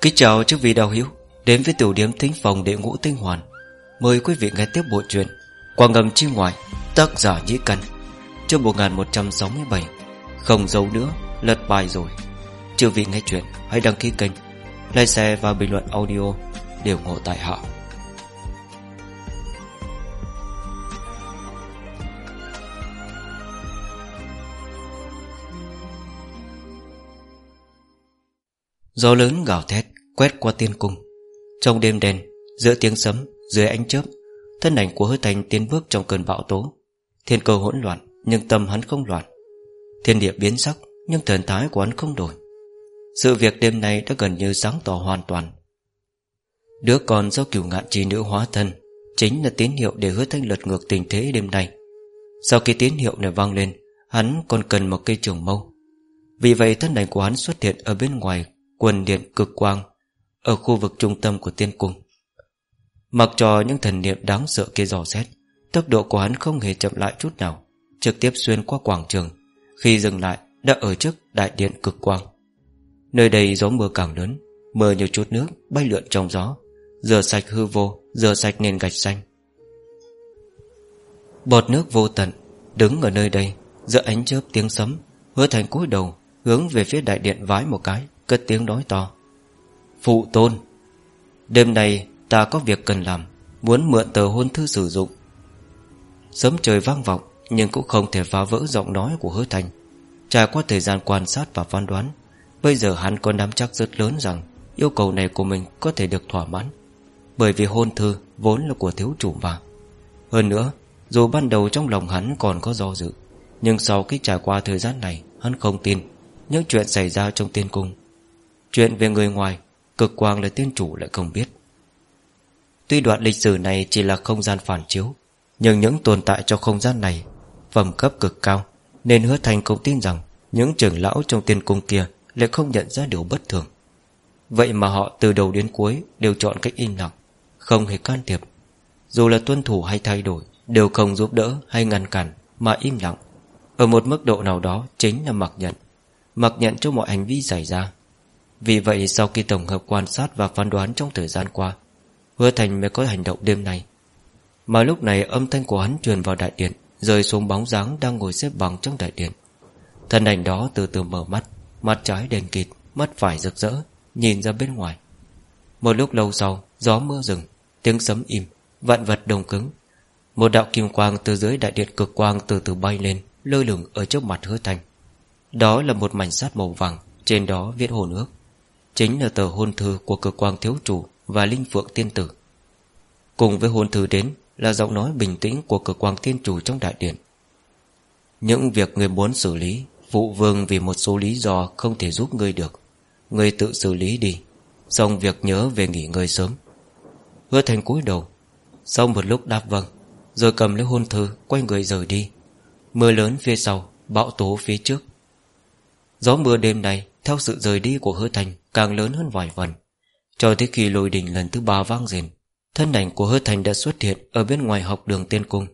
Kính chào chư vị đạo hữu, Đến với tiểu điểm thính phòng đệ ngũ tinh hoàn. Mời quý vị nghe tiếp bộ truyện Quang ngầm chi ngoại, Tác giả Nhĩ Căn, Chương 1167 Không giấu nữa, Lật bài rồi. Chư vị nghe chuyện, Hãy đăng ký kênh, Like share và bình luận audio Đều ngộ tại hạ. Gió lớn gào thét, Quét qua tiên cung. Trong đêm đen, Giữa tiếng sấm, Dưới ánh chớp, Thân ảnh của hứa thành tiến bước trong cơn bão tố. Thiên cơ hỗn loạn, Nhưng tâm hắn không loạn. Thiên địa biến sắc, Nhưng thần thái của hắn không đổi. Sự việc đêm nay đã gần như sáng tỏ hoàn toàn. Đứa con do cửu ngạn trì nữ hóa thân, Chính là tín hiệu để hứa thanh lật ngược tình thế đêm nay. Sau khi tín hiệu này vang lên, Hắn còn cần một cây trường mâu. Vì vậy thân ảnh của hắn xuất hiện ở bên ngoài Quần điện cực quang Ở khu vực trung tâm của tiên cung. Mặc cho những thần niệm đáng sợ kia dò xét, Tốc độ của hắn không hề chậm lại chút nào, Trực tiếp xuyên qua quảng trường, Khi dừng lại đã ở trước đại điện cực quang. Nơi đây gió mưa càng lớn, Mưa nhiều chút nước bay lượn trong gió Rửa sạch hư vô Rửa sạch nền gạch xanh. Bọt nước vô tận Đứng ở nơi đây, Giữa ánh chớp tiếng sấm Hứa thành cúi đầu Hướng về phía đại điện vái một cái. Cất tiếng nói to. Phụ tôn, Đêm nay ta có việc cần làm, Muốn mượn tờ hôn thư sử dụng. Sớm trời vang vọng, Nhưng cũng không thể phá vỡ giọng nói của hứa thành. Trải qua thời gian quan sát và phán đoán, Bây giờ hắn có nắm chắc rất lớn rằng Yêu cầu này của mình có thể được thỏa mãn. Bởi vì hôn thư Vốn là của thiếu chủ mà. Hơn nữa, Dù ban đầu trong lòng hắn còn có do dự, Nhưng sau khi trải qua thời gian này, Hắn không tin Những chuyện xảy ra trong tiên cung Chuyện về người ngoài Cực quang là tiên chủ lại không biết. Tuy đoạn lịch sử này chỉ là không gian phản chiếu, Nhưng những tồn tại trong không gian này, Phẩm cấp cực cao, Nên hứa thành cũng tin rằng Những trưởng lão trong tiên cung kia Lại không nhận ra điều bất thường. Vậy mà họ từ đầu đến cuối Đều chọn cách im lặng, Không hề can thiệp. Dù là tuân thủ hay thay đổi, Đều không giúp đỡ hay ngăn cản Mà im lặng. Ở một mức độ nào đó chính là mặc nhận. Mặc nhận cho mọi hành vi xảy ra vì vậy sau khi tổng hợp quan sát Và phán đoán trong thời gian qua, Hứa Thành mới có hành động đêm nay. Mà lúc này âm thanh của hắn truyền vào đại điện, Rơi xuống bóng dáng đang ngồi xếp bằng trong đại điện. Thân ảnh đó từ từ mở mắt Mắt trái đèn kịt, Mắt phải rực rỡ, Nhìn ra bên ngoài. Một lúc lâu sau, Gió mưa rừng, Tiếng sấm im, Vạn vật đồng cứng. Một đạo kim quang từ dưới đại điện cực quang từ từ bay lên, Lơ lửng ở trước mặt hứa thành. Đó là một mảnh sắt màu vàng, Trên đó viết hồ nước. Chính là tờ hôn thư của cơ quang thiếu chủ Và linh phượng tiên tử. Cùng với hôn thư đến Là giọng nói bình tĩnh của cơ quang tiên chủ trong đại điện. Những việc người muốn xử lý Vụ vương vì một số lý do Không thể giúp ngươi được Ngươi tự xử lý đi, Xong việc nhớ về nghỉ ngơi sớm. Hứa thành cúi đầu, Sau một lúc đáp vâng Rồi cầm lấy hôn thư, quay người rời đi. Mưa lớn phía sau, Bão tố phía trước. Gió mưa đêm nay, Theo sự rời đi của hứa thành Càng lớn hơn vài phần. Cho tới khi lôi đình lần thứ ba vang rền Thân ảnh của hứa thành đã xuất hiện Ở bên ngoài học đường tiên cung.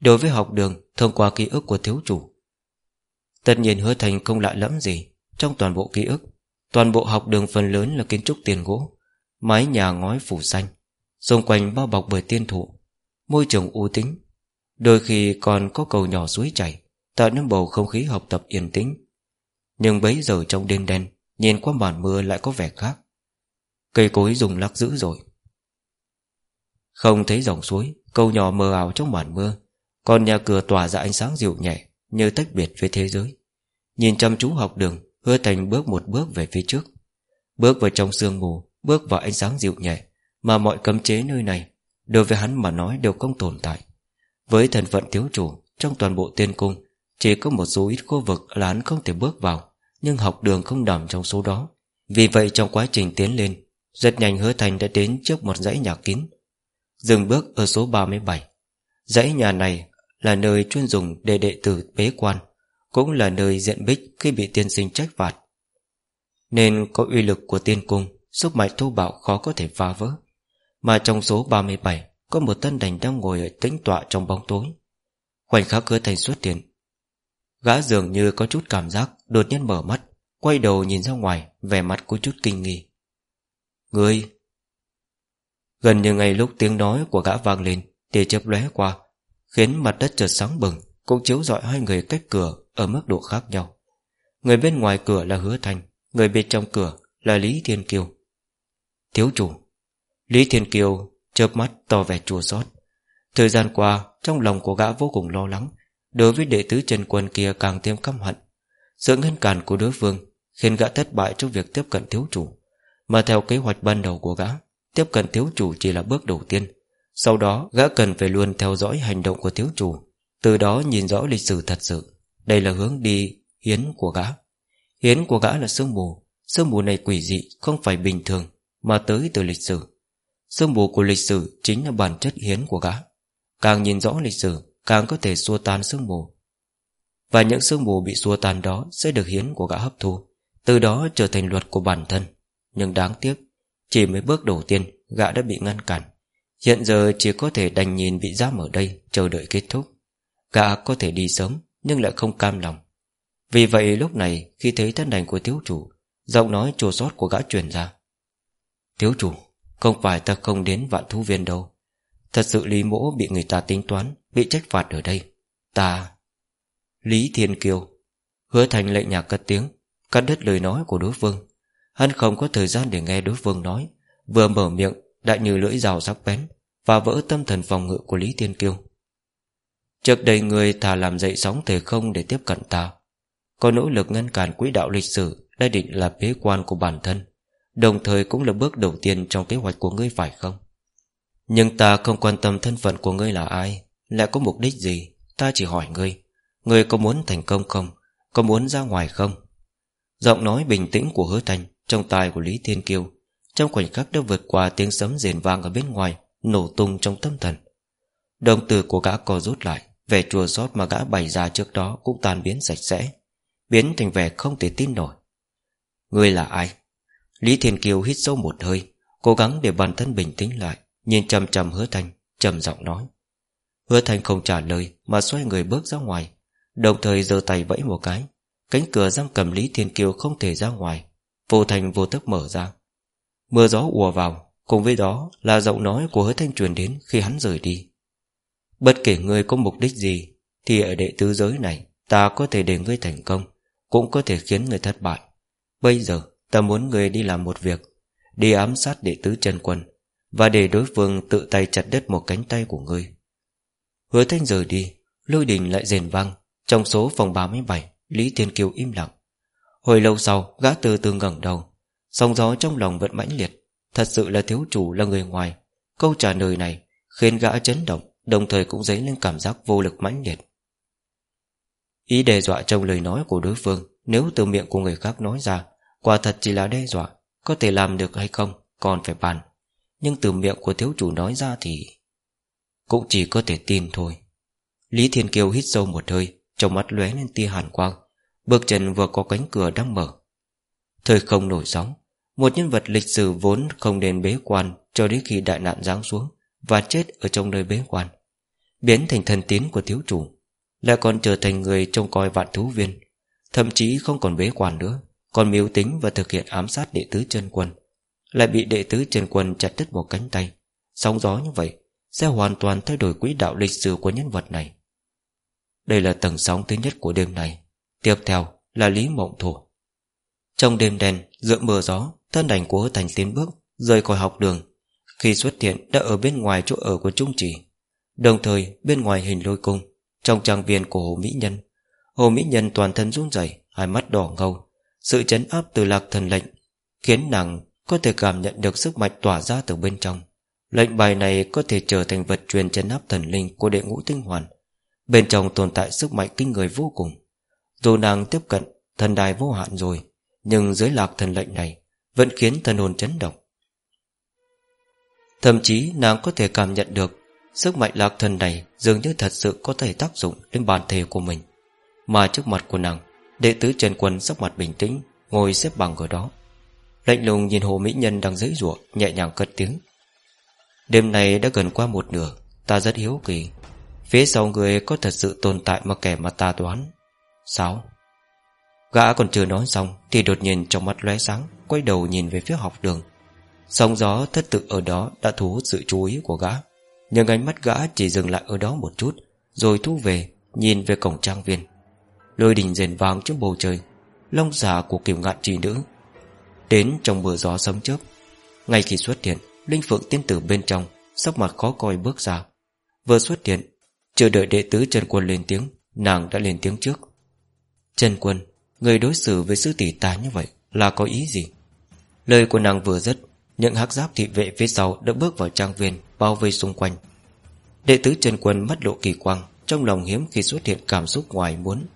Đối với học đường, thông qua ký ức của thiếu chủ, Tất nhiên hứa thành không lạ lẫm gì Trong toàn bộ ký ức. Toàn bộ học đường phần lớn là kiến trúc tiền gỗ, Mái nhà ngói phủ xanh, Xung quanh bao bọc bởi tiên thụ, Môi trường u tính. Đôi khi còn có cầu nhỏ suối chảy, Tạo nên bầu không khí học tập yên tĩnh. Nhưng bấy giờ trong đêm đen Nhìn qua màn mưa lại có vẻ khác. Cây cối dùng lắc dữ rồi Không thấy dòng suối, Câu nhỏ mờ ảo trong màn mưa Còn nhà cửa tỏa ra ánh sáng dịu nhẹ Như tách biệt với thế giới. Nhìn chăm chú học đường, Hứa Thành bước một bước về phía trước. Bước vào trong sương mù, Bước vào ánh sáng dịu nhẹ Mà mọi cấm chế nơi này Đối với hắn mà nói đều không tồn tại. Với thần phận thiếu chủ, Trong toàn bộ tiên cung, Chỉ có một số ít khu vực là hắn không thể bước vào. Nhưng học đường không nằm trong số đó. Vì vậy trong quá trình tiến lên, Rất nhanh hứa thành đã đến trước một dãy nhà kín. Dừng bước ở số 37 Dãy nhà này là nơi chuyên dùng để đệ tử bế quan, cũng là nơi diện bích khi bị tiên sinh trách phạt. Nên có uy lực của tiên cung, Sức mạnh thô bạo khó có thể phá vỡ. Mà trong số 37 Có một tân đành đang ngồi ở tĩnh tọa trong bóng tối. Khoảnh khắc hứa thành xuất hiện Gã dường như có chút cảm giác Đột nhiên mở mắt Quay đầu nhìn ra ngoài Vẻ mặt có chút kinh nghi. Ngươi? Gần như ngay lúc tiếng nói của gã vang lên Tia chớp lóe qua Khiến mặt đất chợt sáng bừng Cũng chiếu rọi hai người cách cửa Ở mức độ khác nhau. Người bên ngoài cửa là hứa Thành, Người bên trong cửa là Lý Thiên Kiều Thiếu chủ. Lý Thiên Kiều chớp mắt to vẻ chua xót. Thời gian qua Trong lòng của gã vô cùng lo lắng Đối với đệ tứ Trần Quân kia càng thêm căm hận. Sự ngăn cản của đối phương Khiến gã thất bại trong việc tiếp cận thiếu chủ. Mà theo kế hoạch ban đầu của gã, Tiếp cận thiếu chủ chỉ là bước đầu tiên. Sau đó, gã cần phải luôn theo dõi hành động của thiếu chủ, Từ đó nhìn rõ lịch sử thật sự. Đây là hướng đi hiến của gã. Hiến của gã là sương mù. Sương mù này quỷ dị, không phải bình thường, Mà tới từ lịch sử. Sương mù của lịch sử chính là bản chất hiến của gã. Càng nhìn rõ lịch sử Càng có thể xua tan sương mù. Và những sương mù bị xua tan đó Sẽ được hiến của gã hấp thu, Từ đó trở thành luật của bản thân. Nhưng đáng tiếc, Chỉ mới bước đầu tiên, Gã đã bị ngăn cản. Hiện giờ chỉ có thể đành nhìn bị giam ở đây, Chờ đợi kết thúc. Gã có thể đi sớm, Nhưng lại không cam lòng. Vì vậy lúc này, khi thấy thân đành của thiếu chủ, Giọng nói chua sót của gã truyền ra. Thiếu chủ, Không phải ta không đến vạn thú viên đâu. Thật sự Lý Mỗ bị người ta tính toán Bị trách phạt ở đây, Ta, Lý Thiên Kiều Hứa thành lệnh nhạc cất tiếng, Cắt đứt lời nói của đối phương. Hắn không có thời gian để nghe đối phương nói, Vừa mở miệng, đã như lưỡi rào sắc bén Và vỡ tâm thần phòng ngự của Lý Thiên Kiêu. Trước đây người thà làm dậy sóng thể không để tiếp cận ta. Có nỗ lực ngăn cản quỹ đạo lịch sử Đã định là bế quan của bản thân, Đồng thời cũng là bước đầu tiên Trong kế hoạch của ngươi phải không? Nhưng ta không quan tâm thân phận của ngươi là ai. Lại có mục đích gì? Ta chỉ hỏi ngươi. Ngươi có muốn thành công không? Có muốn ra ngoài không? Giọng nói bình tĩnh của hứa thành Trong tai của Lý Thiên Kiêu, Trong khoảnh khắc đã vượt qua tiếng sấm rền vang ở bên ngoài, Nổ tung trong tâm thần. Đồng từ của gã co rút lại, Vẻ chùa xót mà gã bày ra trước đó Cũng tan biến sạch sẽ, Biến thành vẻ không thể tin nổi. Ngươi là ai? Lý Thiên Kiều hít sâu một hơi, Cố gắng để bản thân bình tĩnh lại, Nhìn chầm chầm hứa thanh trầm giọng nói. Hứa thanh không trả lời Mà xoay người bước ra ngoài, Đồng thời giơ tay vẫy một cái. Cánh cửa giam cầm Lý Thiên Kiều không thể ra ngoài. Vô thành vô thức mở ra. Mưa gió ùa vào, Cùng với đó là giọng nói của hứa thanh truyền đến Khi hắn rời đi. Bất kể ngươi có mục đích gì, Thì ở đệ tứ giới này, Ta có thể để ngươi thành công, Cũng có thể khiến ngươi thất bại. Bây giờ, ta muốn ngươi đi làm một việc, Đi ám sát đệ tứ chân quân, Và để đối phương tự tay chặt đứt một cánh tay của ngươi. Hứa thanh rời đi, Lôi đình lại rền vang Trong số phòng 37 Lý Thiên Kiều im lặng. Hồi lâu sau, gã từ từ ngẩng đầu, Sóng gió trong lòng vẫn mãnh liệt. Thật sự là thiếu chủ là người ngoài. Câu trả lời này khiến gã chấn động, Đồng thời cũng dấy lên cảm giác vô lực mãnh liệt. Ý đe dọa trong lời nói của đối phương, Nếu từ miệng của người khác nói ra, Quả thật chỉ là đe dọa, Có thể làm được hay không Còn phải bàn. Nhưng từ miệng của thiếu chủ nói ra thì cũng chỉ có thể tin thôi. Lý Thiên Kiều hít sâu một hơi, Trong mắt lóe lên tia hàn quang, Bước chân vừa có cánh cửa đang mở. Thời không nổi sóng, Một nhân vật lịch sử vốn không nên bế quan Cho đến khi đại nạn giáng xuống Và chết ở trong nơi bế quan. Biến thành thần tín của thiếu chủ, Lại còn trở thành người trông coi vạn thú viên, Thậm chí không còn bế quan nữa, Còn miếu tính và thực hiện ám sát đệ tứ chân quân, Lại bị đệ tứ chân quân chặt đứt một cánh tay. Sóng gió như vậy sẽ hoàn toàn thay đổi quỹ đạo lịch sử của nhân vật này. Đây là tầng sóng thứ nhất của đêm này, Tiếp theo là Lý Mộng thổ. Trong đêm đen Giữa mưa gió, Thân ảnh của Thành tiến bước, Rời khỏi học đường, Khi xuất hiện đã ở bên ngoài chỗ ở của Trung Chỉ Đồng thời, bên ngoài hình lôi cung, Trong trang viên của Hồ Mỹ Nhân, Hồ Mỹ Nhân toàn thân run rẩy, Hai mắt đỏ ngầu, Sự chấn áp từ lạc thần lệnh Khiến nàng có thể cảm nhận được sức mạnh tỏa ra từ bên trong. Lệnh bài này có thể trở thành vật truyền chấn áp thần linh của đệ ngũ tinh hoàn. Bên trong tồn tại sức mạnh kinh người vô cùng. Dù nàng tiếp cận thần đài vô hạn rồi, Nhưng dưới lạc thần lệnh này Vẫn khiến thần hồn chấn động. Thậm chí nàng có thể cảm nhận được Sức mạnh lạc thần này dường như thật sự có thể tác dụng lên bản thể của mình. Mà trước mặt của nàng, Đệ tứ Trần Quân sắc mặt bình tĩnh, Ngồi xếp bằng ở đó. Lạnh lùng nhìn hồ mỹ nhân đang dãy ruộng Nhẹ nhàng cất tiếng. Đêm này đã gần qua một nửa, Ta rất hiếu kỳ. Phía sau người có thật sự tồn tại mà kẻ mà ta đoán. Sao? Gã còn chưa nói xong Thì đột nhiên trong mắt lóe sáng, Quay đầu nhìn về phía học đường. Sóng gió thất tự ở đó đã thu hút sự chú ý của gã, Nhưng ánh mắt gã chỉ dừng lại ở đó một chút, Rồi thu về, Nhìn về cổng trang viên. Lôi đình rền vàng trước bầu trời, Long giả của kiều ngạn trì nữ. Đến trong mưa gió sấm chớp, Ngay khi xuất hiện Linh Phượng tiên tử bên trong, Sắc mặt khó coi bước ra. Vừa xuất hiện, Chờ đợi đệ tứ Trần Quân lên tiếng, Nàng đã lên tiếng trước. Trần Quân, Người đối xử với sư tỷ ta như vậy Là có ý gì? Lời của nàng vừa dứt, Những hắc giáp thị vệ phía sau đã bước vào trang viên Bao vây xung quanh. Đệ tứ Trần Quân mắt lộ kỳ quang, Trong lòng hiếm khi xuất hiện cảm xúc ngoài muốn.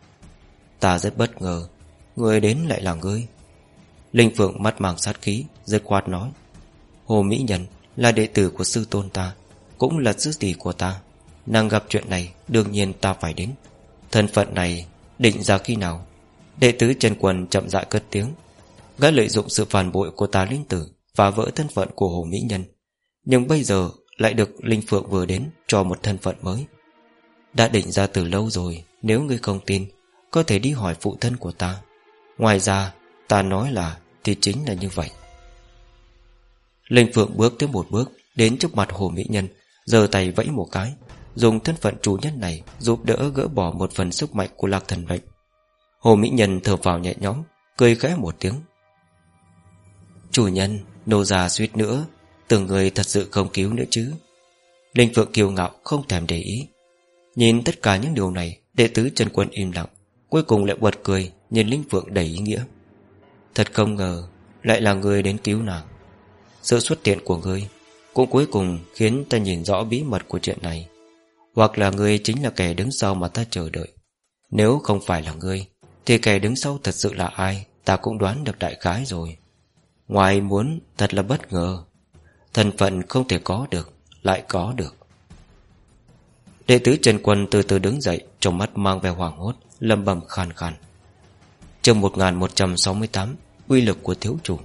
Ta rất bất ngờ, Người đến lại là ngươi. Linh Phượng mắt màng sát khí Rất khoát nói. Hồ Mỹ Nhân là đệ tử của sư tôn ta, Cũng là sư tỷ của ta. Nàng gặp chuyện này, đương nhiên ta phải đến. Thân phận này định ra khi nào? Đệ tử Trần quần chậm rãi cất tiếng. Gã lợi dụng sự phản bội của ta linh tử Và vỡ thân phận của Hồ Mỹ Nhân. Nhưng bây giờ lại được Linh Phượng vừa đến Cho một thân phận mới. Đã định ra từ lâu rồi, Nếu ngươi không tin, Có thể đi hỏi phụ thân của ta. Ngoài ra, ta nói là Thì chính là như vậy. Linh Phượng bước tới một bước, Đến trước mặt Hồ Mỹ Nhân, giơ tay vẫy một cái, Dùng thân phận chủ nhân này Giúp đỡ gỡ bỏ một phần sức mạnh của lạc thần lệnh Hồ Mỹ Nhân thở vào nhẹ nhõm, Cười khẽ một tiếng. Chủ nhân, Nô già suýt nữa Từng người thật sự không cứu nữa chứ. Linh Phượng kiêu ngạo, không thèm để ý. Nhìn tất cả những điều này, Đệ tứ Trần Quân im lặng, Cuối cùng lại bật cười, Nhìn Linh Phượng đầy ý nghĩa. Thật không ngờ, Lại là người đến cứu nàng. Sự xuất hiện của ngươi, Cũng cuối cùng khiến ta nhìn rõ bí mật của chuyện này. Hoặc là ngươi chính là kẻ đứng sau mà ta chờ đợi. Nếu không phải là ngươi, Thì kẻ đứng sau thật sự là ai, Ta cũng đoán được đại khái rồi. Ngoài muốn thật là bất ngờ, Thân phận không thể có được, Lại có được. Đệ tử Trần Quân từ từ đứng dậy, Trong mắt mang vẻ hoảng hốt Lâm bầm khàn khàn. Chương 1168 Uy lực của thiếu chủ.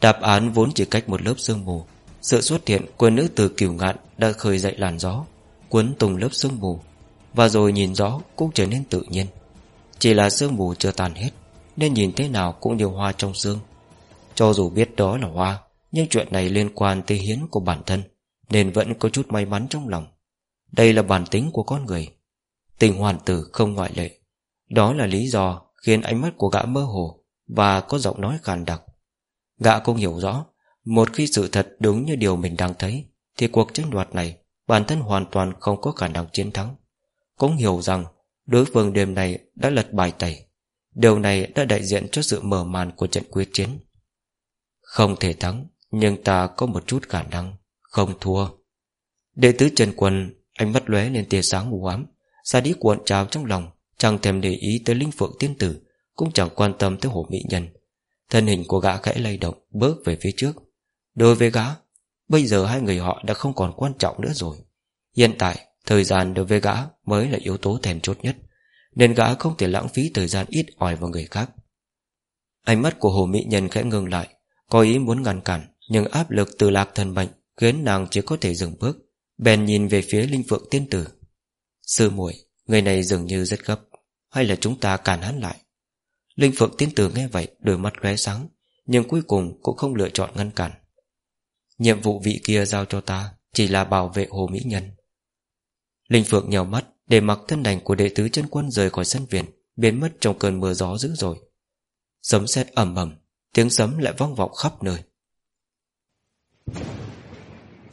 Đáp án vốn chỉ cách một lớp sương mù. Sự xuất hiện của nữ tử kiều ngạn Đã khơi dậy làn gió, Cuốn tùng lớp sương mù, Và rồi nhìn gió cũng trở nên tự nhiên. Chỉ là sương mù chưa tàn hết, Nên nhìn thế nào cũng như hoa trong sương. Cho dù biết đó là hoa, Nhưng chuyện này liên quan tới hiến của bản thân, Nên vẫn có chút may mắn trong lòng. Đây là bản tính của con người. Tình hoàn tử không ngoại lệ. Đó là lý do khiến ánh mắt của gã mơ hồ và có giọng nói khàn đặc. Gã cũng hiểu rõ, một khi sự thật đúng như điều mình đang thấy, thì cuộc tranh đoạt này bản thân hoàn toàn không có khả năng chiến thắng. Cũng hiểu rằng đối phương đêm này đã lật bài tẩy. Điều này đã đại diện cho sự mở màn của trận quyết chiến. Không thể thắng, nhưng ta có một chút khả năng, không thua. Đệ tứ Trần Quân, ánh mắt lóe lên tia sáng u ám, xa đi cuộn trào trong lòng, Chẳng thèm để ý tới linh phượng tiên tử Cũng chẳng quan tâm tới hổ mỹ nhân Thân hình của gã khẽ lay động, Bước về phía trước. Đối với gã, Bây giờ hai người họ đã không còn quan trọng nữa rồi. Hiện tại, Thời gian đối với gã mới là yếu tố thèm chốt nhất, Nên gã không thể lãng phí thời gian ít ỏi vào người khác. Ánh mắt của hồ mỹ nhân khẽ ngừng lại, Có ý muốn ngăn cản, Nhưng áp lực từ lạc thần bệnh Khiến nàng chỉ có thể dừng bước, Bèn nhìn về phía linh phượng tiên tử. Sư muội, Người này dường như rất gấp, hay là chúng ta cản hắn lại? Linh Phượng tiến tử nghe vậy, Đôi mắt lóe sáng, Nhưng cuối cùng cũng không lựa chọn ngăn cản. Nhiệm vụ vị kia giao cho ta Chỉ là bảo vệ Hồ Mỹ Nhân. Linh Phượng nhào mắt, Để mặc thân đành của đệ tứ chân quân rời khỏi sân viện, Biến mất trong cơn mưa gió dữ rồi Sấm sét ẩm ẩm Tiếng sấm lại vang vọng khắp nơi.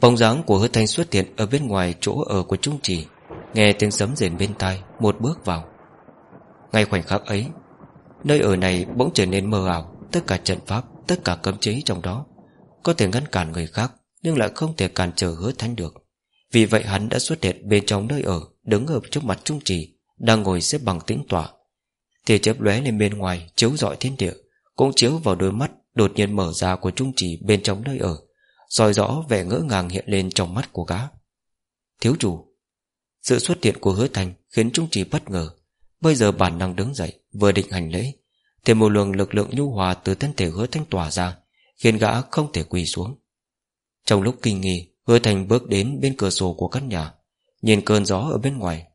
Bóng dáng của hứa thanh xuất hiện Ở bên ngoài chỗ ở của Trung trì, Nghe tiếng sấm rền bên tai, Một bước vào. Ngay khoảnh khắc ấy Nơi ở này bỗng trở nên mờ ảo Tất cả trận pháp, tất cả cấm chế trong đó. Có thể ngăn cản người khác Nhưng lại không thể cản trở hứa thanh được. Vì vậy hắn đã xuất hiện bên trong nơi ở Đứng ở trước mặt trung trì Đang ngồi xếp bằng tĩnh tỏa Tia chớp lóe lên bên ngoài Chiếu rọi thiên địa Cũng chiếu vào đôi mắt đột nhiên mở ra của trung trì bên trong nơi ở soi rõ vẻ ngỡ ngàng hiện lên trong mắt của gã. Thiếu chủ Sự xuất hiện của hứa thành Khiến trung trì bất ngờ. Bây giờ bản năng đứng dậy, Vừa định hành lễ, Thì một luồng lực lượng nhu hòa từ thân thể hứa thanh tỏa ra, Khiến gã không thể quỳ xuống. Trong lúc kinh nghi, Hứa thành bước đến bên cửa sổ của căn nhà, Nhìn cơn gió ở bên ngoài.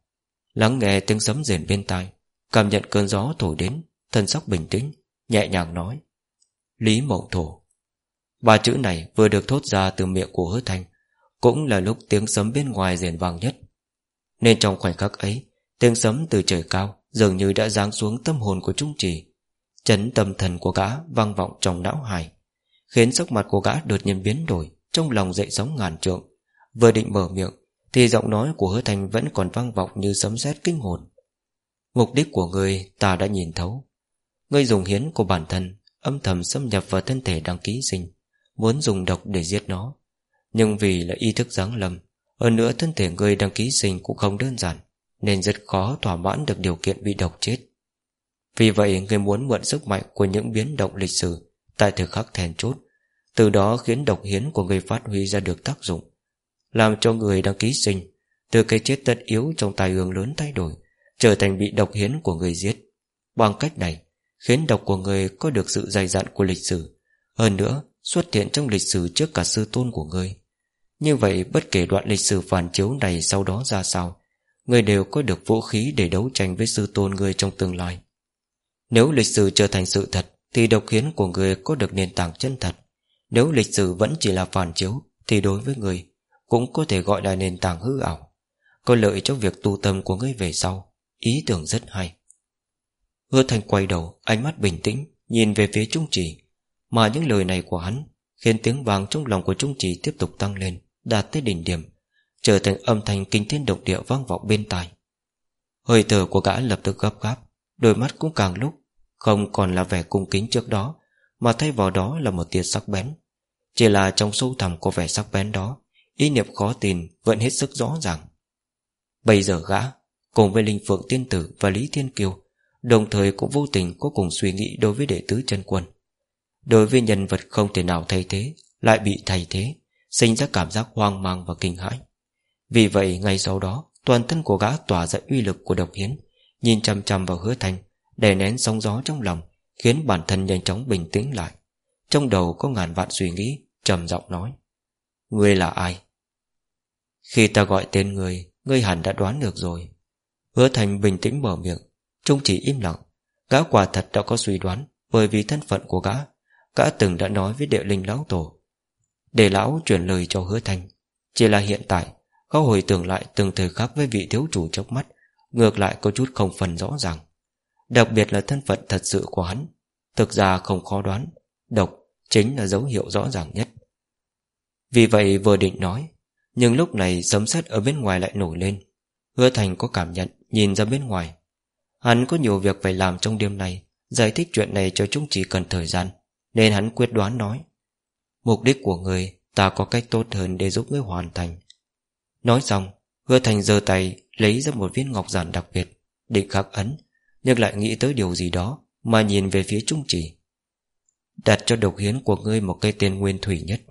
Lắng nghe tiếng sấm rền bên tai, Cảm nhận cơn gió thổi đến, Thân sắc bình tĩnh, Nhẹ nhàng nói, Lý mộng thổ. Ba chữ này vừa được thốt ra từ miệng của hứa thanh, Cũng là lúc tiếng sấm bên ngoài rền vang nhất. Nên trong khoảnh khắc ấy Tiếng sấm từ trời cao Dường như đã giáng xuống tâm hồn của Trung Trì Chấn tâm thần của gã vang vọng trong não hài, Khiến sắc mặt của gã đột nhiên biến đổi, Trong lòng dậy sóng ngàn trượng. Vừa định mở miệng, Thì giọng nói của hứa thành vẫn còn vang vọng như sấm sét kinh hồn. Mục đích của ngươi ta đã nhìn thấu. Ngươi dùng hiến của bản thân, Âm thầm xâm nhập vào thân thể đăng ký sinh, Muốn dùng độc để giết nó. Nhưng vì là ý thức giáng lâm, Hơn nữa thân thể ngươi đăng ký sinh cũng không đơn giản. Nên rất khó thỏa mãn được điều kiện bị độc chết Vì vậy, người muốn mượn sức mạnh Của những biến động lịch sử Tại thời khắc thèn chốt, Từ đó khiến độc hiến của người phát huy ra được tác dụng, Làm cho người đăng ký sinh, Từ cái chết tất yếu trong tài ương lớn thay đổi, Trở thành bị độc hiến của người giết Bằng cách này, Khiến độc của người có được sự dày dặn của lịch sử, Hơn nữa xuất hiện trong lịch sử trước cả sư tôn của người. Như vậy, bất kể đoạn lịch sử phản chiếu này sau đó ra sao người đều có được vũ khí để đấu tranh với sư tôn người trong tương lai. Nếu lịch sử trở thành sự thật, Thì độc hiến của người có được nền tảng chân thật. Nếu lịch sử vẫn chỉ là phản chiếu, Thì đối với người, Cũng có thể gọi là nền tảng hư ảo. Có lợi cho việc tu tâm của người về sau. Ý tưởng rất hay. Hứa Thành quay đầu, Ánh mắt bình tĩnh, Nhìn về phía Trung Chỉ Mà những lời này của hắn Khiến tiếng vàng trong lòng của Trung Chỉ tiếp tục tăng lên, Đạt tới đỉnh điểm. Trở thành âm thanh kinh thiên độc địa vang vọng bên tai. Hơi thở của gã lập tức gấp gáp, Đôi mắt cũng càng lúc Không còn là vẻ cung kính trước đó, Mà thay vào đó là một tia sắc bén. Chỉ là trong sâu thẳm của vẻ sắc bén đó, Ý niệm khó tin Vẫn hết sức rõ ràng. Bây giờ gã, Cùng với Linh Phượng Tiên Tử và Lý Thiên Kiều, Đồng thời cũng vô tình có cùng suy nghĩ đối với đệ tứ chân quân. Đối với nhân vật không thể nào thay thế, Lại bị thay thế, Sinh ra cảm giác hoang mang và kinh hãi. Vì vậy, ngay sau đó, Toàn thân của gã tỏa ra uy lực của độc hiến, Nhìn chăm chăm vào hứa thanh Đè nén sóng gió trong lòng, Khiến bản thân nhanh chóng bình tĩnh lại. Trong đầu có ngàn vạn suy nghĩ, trầm giọng nói, Ngươi là ai? Khi ta gọi tên ngươi Ngươi hẳn đã đoán được rồi. Hứa thành bình tĩnh mở miệng Trung chỉ im lặng. Gã quả thật đã có suy đoán, Bởi vì thân phận của gã Gã từng đã nói với địa linh lão tổ. Để lão chuyển lời cho hứa thanh Chỉ là hiện tại Gã hồi tưởng lại từng thời khắc với vị thiếu chủ chốc mắt, Ngược lại có chút không phần rõ ràng. Đặc biệt là thân phận thật sự của hắn, Thực ra không khó đoán, Độc chính là dấu hiệu rõ ràng nhất. Vì vậy vừa định nói, Nhưng lúc này sấm sét ở bên ngoài lại nổi lên, Hứa Thành có cảm nhận, Nhìn ra bên ngoài. Hắn có nhiều việc phải làm trong đêm này, Giải thích chuyện này cho chúng chỉ cần thời gian, Nên hắn quyết đoán nói, Mục đích của người, Ta có cách tốt hơn để giúp người hoàn thành. Nói xong, Hứa Thành giơ tay, lấy ra một viên ngọc giản đặc biệt, Định khắc ấn, Nhưng lại nghĩ tới điều gì đó Mà nhìn về phía trung chỉ. Đặt cho độc hiến của ngươi một cây tên nguyên thủy nhất.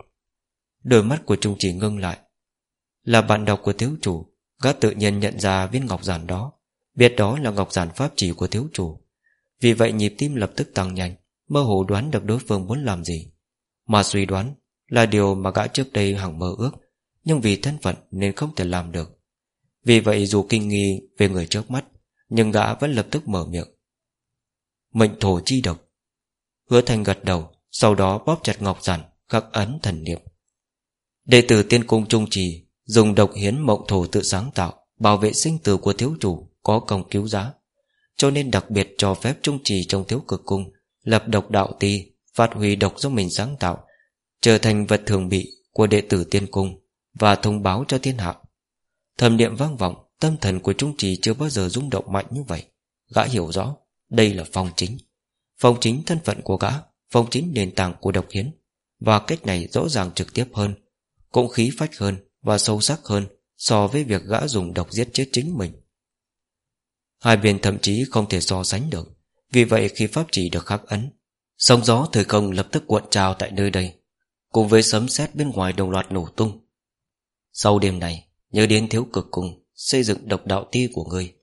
Đôi mắt của trung chỉ ngưng lại. Là bạn đọc của thiếu chủ, Gã tự nhiên nhận ra viên ngọc giản đó, Biết đó là ngọc giản pháp chỉ của thiếu chủ. Vì vậy nhịp tim lập tức tăng nhanh, Mơ hồ đoán được đối phương muốn làm gì. Mà suy đoán Là điều mà gã trước đây hằng mơ ước. Nhưng vì thân phận nên không thể làm được. Vì vậy dù kinh nghi Về người trước mắt, Nhưng gã vẫn lập tức mở miệng. Mệnh thổ chi độc. Hứa thành gật đầu, Sau đó bóp chặt ngọc giản, Khắc ấn thần niệm. Đệ tử tiên cung trung trì Dùng độc hiến mộng thổ tự sáng tạo, Bảo vệ sinh tử của thiếu chủ Có công cứu giá. Cho nên đặc biệt cho phép trung trì trong thiếu cực cung, Lập độc đạo ti, Phát huy độc do mình sáng tạo, Trở thành vật thường bị của đệ tử tiên cung. Và thông báo cho thiên hạ Thầm niệm vang vọng Tâm thần của trung trì chưa bao giờ rung động mạnh như vậy Gã hiểu rõ Đây là phong chính Phong chính thân phận của gã Phong chính nền tảng của độc hiến Và cách này rõ ràng trực tiếp hơn Cũng khí phách hơn và sâu sắc hơn so với việc gã dùng độc giết chết chính mình. Hai bên thậm chí không thể so sánh được, vì vậy khi pháp chỉ được khắc ấn, sóng gió thời không lập tức cuộn trào tại nơi đây, cùng với sấm sét bên ngoài đồng loạt nổ tung. Sau đêm này, nhớ đến thiếu cực cùng xây dựng độc đạo ti của ngươi.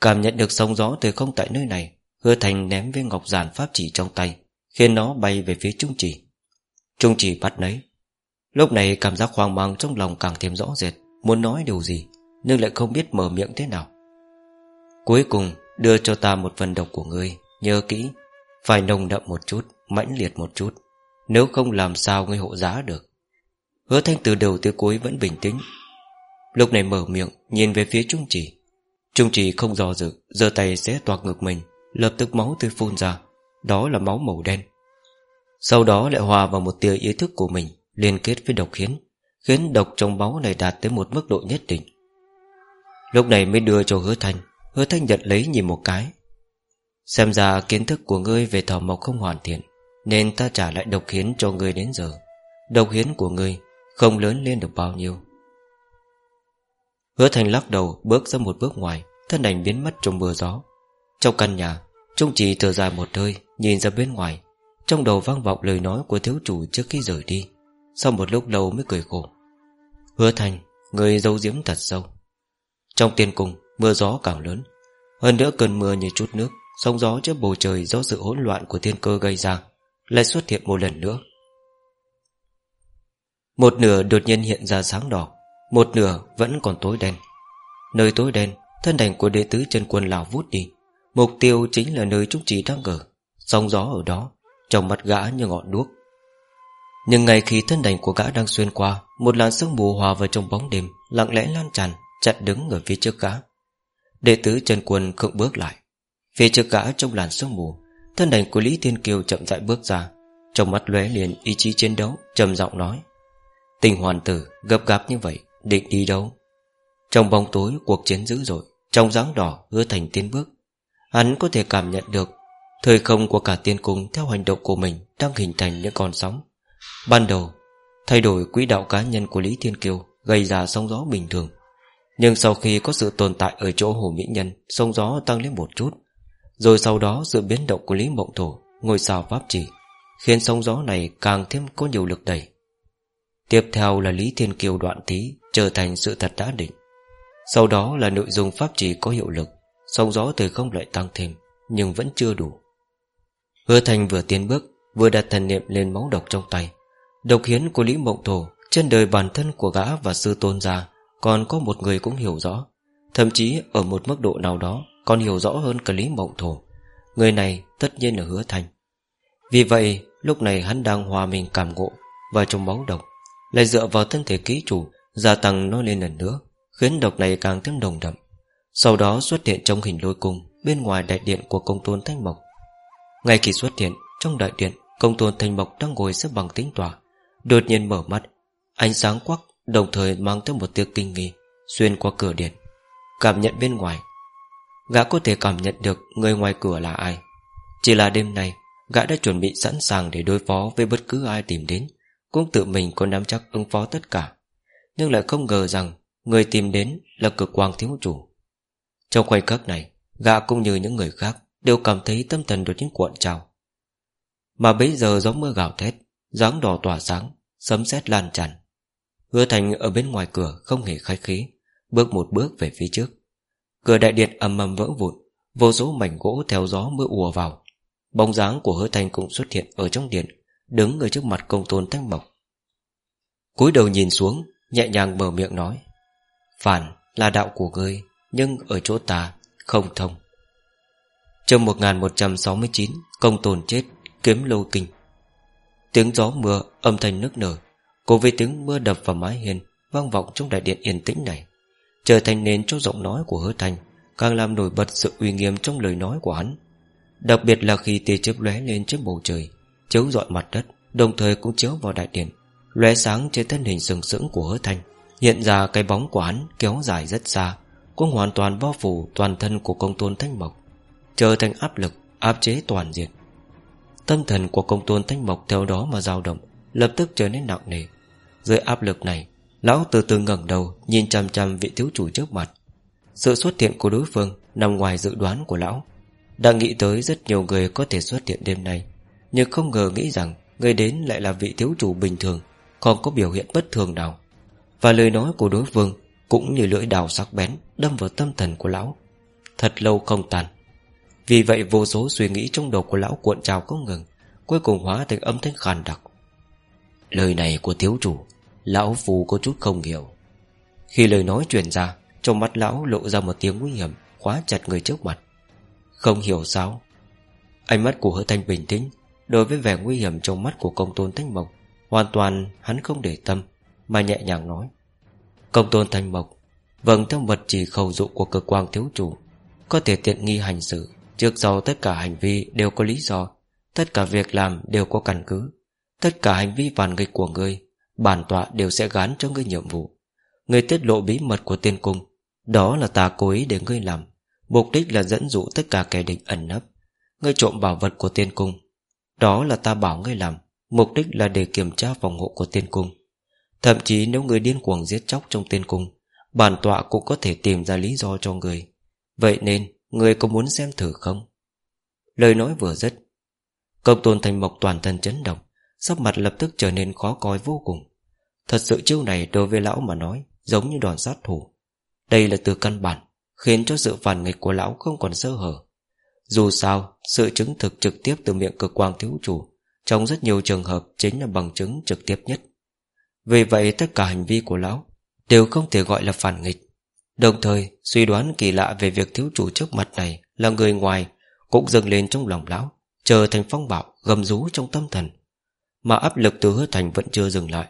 Cảm nhận được sóng gió từ không tại nơi này, hứa thành ném viên ngọc giản pháp chỉ trong tay, khiến nó bay về phía trung chỉ. Trung chỉ bắt lấy, Lúc này cảm giác hoang mang trong lòng càng thêm rõ rệt Muốn nói điều gì Nhưng lại không biết mở miệng thế nào Cuối cùng đưa cho ta một phần độc của ngươi Nhớ kỹ Phải nồng đậm một chút Mãnh liệt một chút Nếu không làm sao ngươi hộ giá được Hứa thanh từ đầu tới cuối vẫn bình tĩnh. Lúc này mở miệng, Nhìn về phía Trung Chỉ Trung Chỉ không do dự, giơ tay sẽ toạc ngực mình, Lập tức máu tươi phun ra, Đó là máu màu đen. Sau đó lại hòa vào một tia ý thức của mình, Liên kết với độc khiến Khiến độc trong máu này đạt tới một mức độ nhất định. Lúc này mới đưa cho hứa thanh Hứa thanh nhận lấy nhìn một cái. Xem ra kiến thức của ngươi về thảo mộc không hoàn thiện, Nên ta trả lại độc hiến cho ngươi đến giờ. Độc hiến của ngươi không lớn lên được bao nhiêu. Hứa thành lắc đầu, Bước ra một bước ngoài, Thân ảnh biến mất trong mưa gió. Trong căn nhà Trung chỉ thở dài một hơi, Nhìn ra bên ngoài. Trong đầu vang vọng lời nói của thiếu chủ trước khi rời đi. Sau một lúc lâu mới cười khổ. Hứa thành, Người dâu diếm thật sâu. Trong tiên cung, Mưa gió càng lớn. Hơn nữa cơn mưa như chút nước, Sóng gió trước bầu trời do sự hỗn loạn của thiên cơ gây ra, Lại xuất hiện một lần nữa. Một nửa đột nhiên hiện ra sáng đỏ, Một nửa vẫn còn tối đen. Nơi tối đen, Thân đành của đệ tứ chân quân lào vút đi. Mục tiêu chính là nơi Trúc Trí đang ở. Sóng gió ở đó, Trong mắt gã như ngọn đuốc. Nhưng ngay khi thân đành của gã đang xuyên qua, Một làn sương mù hòa vào trong bóng đêm, Lặng lẽ lan tràn, Chặn đứng ở phía trước gã. Đệ tứ chân quân khựng bước lại. Phía trước gã trong làn sương mù, Thân đành của Lý Thiên Kiều chậm rãi bước ra. Trong mắt lóe liền ý chí chiến đấu, trầm giọng nói. Tình hoàn tử gấp gáp như vậy, Định đi đâu? Trong bóng tối, cuộc chiến dữ dội, Trong dáng đỏ hứa thành tiến bước. Hắn có thể cảm nhận được Thời không của cả tiên cung theo hành động của mình Đang hình thành những con sóng. Ban đầu, Thay đổi quỹ đạo cá nhân của Lý Thiên Kiều Gây ra sóng gió bình thường. Nhưng sau khi có sự tồn tại ở chỗ hồ mỹ nhân, Sóng gió tăng lên một chút. Rồi sau đó, sự biến động của Lý Mộng Thổ, Ngôi sao pháp chỉ, Khiến sóng gió này càng thêm có nhiều lực đẩy. Tiếp theo là Lý Thiên Kiều đoạn tí Trở thành sự thật đã định. Sau đó là nội dung pháp chỉ có hiệu lực, Sóng gió từ không lại tăng thêm, Nhưng vẫn chưa đủ. Hứa Thành vừa tiến bước, Vừa đặt thần niệm lên máu độc trong tay. Độc hiến của Lý Mộng Thổ, Trên đời bản thân của gã và sư tôn gia, Còn có một người cũng hiểu rõ. Thậm chí ở một mức độ nào đó, còn hiểu rõ hơn cả Lý Mộng Thổ. Người này tất nhiên là hứa thành. Vì vậy, lúc này hắn đang hòa mình cảm ngộ và trong máu độc. Lại dựa vào thân thể ký chủ, Gia tăng nó lên lần nữa, Khiến độc này càng thêm đồng đậm. Sau đó xuất hiện trong hình lôi cung, Bên ngoài đại điện của công tôn Thanh Mộc. Ngay khi xuất hiện, Trong đại điện, công tôn Thanh Mộc đang ngồi xếp bằng tính tỏa Đột nhiên mở mắt, Ánh sáng quắc, đồng thời mang tới một tia kinh nghi, Xuyên qua cửa điện. Cảm nhận bên ngoài. Gã có thể cảm nhận được người ngoài cửa là ai. Chỉ là đêm nay, Gã đã chuẩn bị sẵn sàng để đối phó Với bất cứ ai tìm đến. Cũng tự mình có nắm chắc ứng phó tất cả. Nhưng lại không ngờ rằng Người tìm đến là cực quang thiếu chủ. Trong khoảnh khắc này Gã cũng như những người khác Đều cảm thấy tâm thần đột nhiên cuộn trào. Mà bấy giờ gió mưa gào thét, dáng đỏ tỏa sáng, Sấm sét lan tràn. Hứa thành ở bên ngoài cửa không hề khách khí, Bước một bước về phía trước. Cửa đại điện ầm ầm vỡ vụn, Vô số mảnh gỗ theo gió mưa ùa vào. Bóng dáng của hứa thành cũng xuất hiện ở trong điện Đứng ở trước mặt công tôn thanh mộc. Cúi đầu nhìn xuống, Nhẹ nhàng mở miệng nói, Phản là đạo của ngươi, Nhưng ở chỗ ta không thông. Trong 1169 Công tôn chết, Kiếm lâu kinh. Tiếng gió mưa, âm thanh nức nở, Cùng với tiếng mưa đập vào mái hiên Vang vọng trong đại điện yên tĩnh này, Trở thành nền cho giọng nói của hứa thành, Càng làm nổi bật sự uy nghiêm trong lời nói của hắn. Đặc biệt là khi tia chớp lóe lên trên bầu trời Chiếu rọi mặt đất, Đồng thời cũng chiếu vào đại điện. Lóe sáng trên thân hình sừng sững của hứa thanh, Hiện ra cái bóng của hắn kéo dài rất xa, Cũng hoàn toàn bao phủ toàn thân của công tôn Thanh Mộc, Trở thành áp lực, Áp chế toàn diện. Tâm thần của công tôn Thanh Mộc theo đó mà dao động, Lập tức trở nên nặng nề. Dưới áp lực này, Lão từ từ ngẩng đầu, Nhìn chăm chăm vị thiếu chủ trước mặt. Sự xuất hiện của đối phương Nằm ngoài dự đoán của lão. Đã nghĩ tới rất nhiều người có thể xuất hiện đêm nay. Nhưng không ngờ nghĩ rằng Người đến lại là vị thiếu chủ bình thường Còn có biểu hiện bất thường nào. Và lời nói của đối phương Cũng như lưỡi đào sắc bén Đâm vào tâm thần của lão. Thật lâu không tàn. Vì vậy vô số suy nghĩ trong đầu của lão cuộn trào không ngừng, Cuối cùng hóa thành âm thanh khàn đặc. Lời này của thiếu chủ, Lão phù có chút không hiểu. Khi lời nói truyền ra, Trong mắt lão lộ ra một tiếng nguy hiểm, Khóa chặt người trước mặt. Không hiểu sao, Ánh mắt của hứa thanh bình tĩnh Đối với vẻ nguy hiểm trong mắt của công tôn Thanh Mộc, Hoàn toàn hắn không để tâm, Mà nhẹ nhàng nói. Công tôn Thanh Mộc Vâng theo vật chỉ khẩu dụ của cơ quan thiếu chủ, Có thể tiện nghi hành xử Trước sau tất cả hành vi đều có lý do, Tất cả việc làm đều có căn cứ. Tất cả hành vi phản nghịch của ngươi, Bản tọa đều sẽ gán cho ngươi nhiệm vụ. Ngươi tiết lộ bí mật của tiên cung, Đó là ta cố ý để ngươi làm. Mục đích là dẫn dụ tất cả kẻ địch ẩn nấp. Ngươi trộm bảo vật của tiên cung đó là ta bảo ngươi làm, Mục đích là để kiểm tra phòng hộ của tiên cung. Thậm chí nếu ngươi điên cuồng giết chóc trong tiên cung, Bản tọa cũng có thể tìm ra lý do cho người Vậy nên Người có muốn xem thử không? Lời nói vừa dứt, Công tôn thành mộc toàn thân chấn động, Sắc mặt lập tức trở nên khó coi vô cùng. Thật sự chiêu này đối với lão mà nói, Giống như đòn sát thủ. Đây là từ căn bản, Khiến cho sự phản nghịch của lão không còn sơ hở. Dù sao, Sự chứng thực trực tiếp từ miệng cực quang thiếu chủ Trong rất nhiều trường hợp Chính là bằng chứng trực tiếp nhất. Vì vậy, tất cả hành vi của lão Đều không thể gọi là phản nghịch. Đồng thời, suy đoán kỳ lạ về việc thiếu chủ trước mặt này Là người ngoài Cũng dâng lên trong lòng lão Chờ thành phong bạo, gầm rú trong tâm thần. Mà áp lực từ hứa thành vẫn chưa dừng lại.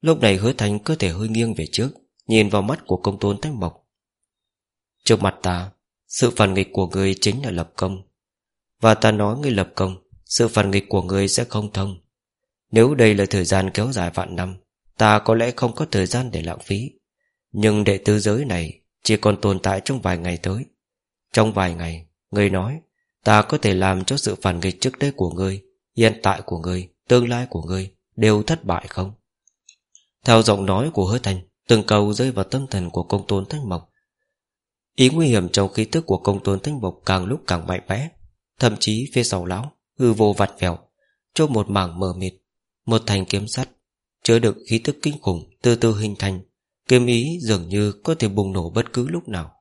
Lúc này hứa thành cơ thể hơi nghiêng về trước, Nhìn vào mắt của công tôn thanh mộc. Trước mặt ta sự phản nghịch của người chính là lập công. Và ta nói người lập công, Sự phản nghịch của người sẽ không thông. Nếu đây là thời gian kéo dài vạn năm, Ta có lẽ không có thời gian để lãng phí. Nhưng đệ tứ giới này Chỉ còn tồn tại trong vài ngày tới. Trong vài ngày Người nói, Ta có thể làm cho sự phản nghịch trước đây của ngươi, Hiện tại của ngươi, Tương lai của ngươi Đều thất bại không? Theo giọng nói của hứa thành, Từng cầu rơi vào tâm thần của công tôn thanh mộc Ý nguy hiểm trong khí tức của công tôn thanh mộc Càng lúc càng mạnh mẽ. Thậm chí phía sau lão, Hư vô vặt vẹo Cho một mảng mờ mịt, Một thành kiếm sắt, Chứa được khí tức kinh khủng Từ từ hình thành. Kiếm ý dường như có thể bùng nổ bất cứ lúc nào.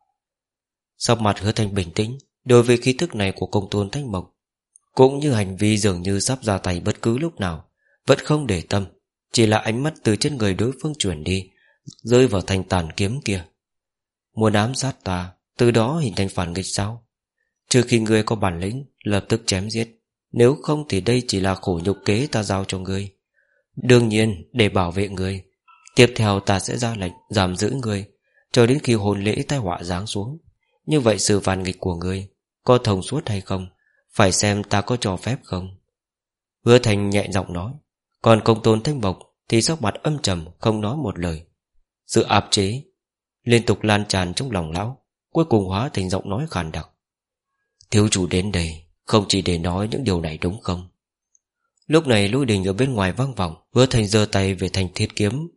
Sau mặt hứa thành bình tĩnh, Đối với khí thức này của công tôn Thanh Mộc, Cũng như hành vi dường như sắp ra tay bất cứ lúc nào, Vẫn không để tâm, Chỉ là ánh mắt từ trên người đối phương chuyển đi, Rơi vào thành tàn kiếm kia. Muốn ám sát ta, Từ đó hình thành phản nghịch sao? Trừ khi người có bản lĩnh, Lập tức chém giết. Nếu không thì đây chỉ là khổ nhục kế ta giao cho ngươi. Đương nhiên, để bảo vệ ngươi, Tiếp theo ta sẽ ra lệnh Giảm giữ ngươi, Cho đến khi hồn lễ tai họa giáng xuống. Như vậy sự phản nghịch của ngươi có thông suốt hay không? Phải xem ta có cho phép không? Hứa thành nhẹ giọng nói. Còn công tôn thanh bộc Thì sắc mặt âm trầm, không nói một lời. Sự áp chế Liên tục lan tràn trong lòng lão, Cuối cùng hóa thành giọng nói khàn đặc. Thiếu chủ đến đây, Không chỉ để nói những điều này đúng không? Lúc này lôi đình ở bên ngoài vang vọng, Hứa thành giơ tay về thành thiết kiếm.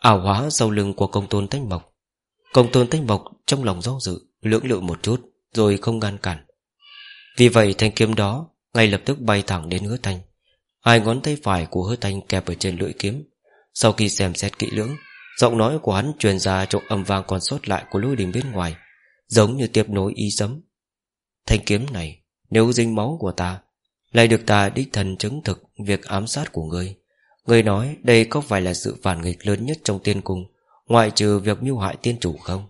Ảo hóa sau lưng của công tôn thanh mộc. Công tôn thanh mộc trong lòng do dự, Lưỡng lự một chút, rồi không ngăn cản. Vì vậy thanh kiếm đó Ngay lập tức bay thẳng đến hứa thanh Hai ngón tay phải của hứa thanh kẹp ở trên lưỡi kiếm. Sau khi xem xét kỹ lưỡng Giọng nói của hắn truyền ra trong âm vang còn sót lại của lôi đình bên ngoài, Giống như tiếp nối y sấm. Thanh kiếm này, Nếu dính máu của ta, Lại được ta đích thần chứng thực Việc ám sát của ngươi. Ngươi nói đây có phải là sự phản nghịch lớn nhất trong tiên cung, Ngoại trừ việc mưu hại tiên chủ không?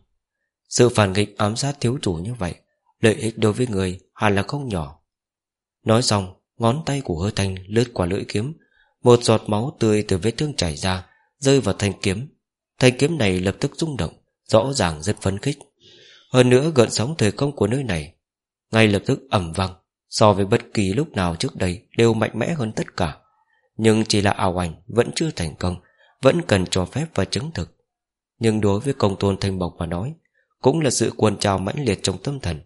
Sự phản nghịch ám sát thiếu chủ như vậy, Lợi ích đối với người hẳn là không nhỏ. Nói xong, Ngón tay của hơ thanh lướt qua lưỡi kiếm, Một giọt máu tươi từ vết thương chảy ra, Rơi vào thanh kiếm. Thanh kiếm này lập tức rung động, Rõ ràng rất phấn khích. Hơn nữa gợn sóng thời không của nơi này, Ngay lập tức ẩm vang, So với bất kỳ lúc nào trước đây Đều mạnh mẽ hơn tất cả. Nhưng chỉ là ảo ảnh vẫn chưa thành công, Vẫn cần cho phép và chứng thực. Nhưng đối với công tôn thanh bộc mà nói, Cũng là sự cuồn trào mãnh liệt trong tâm thần,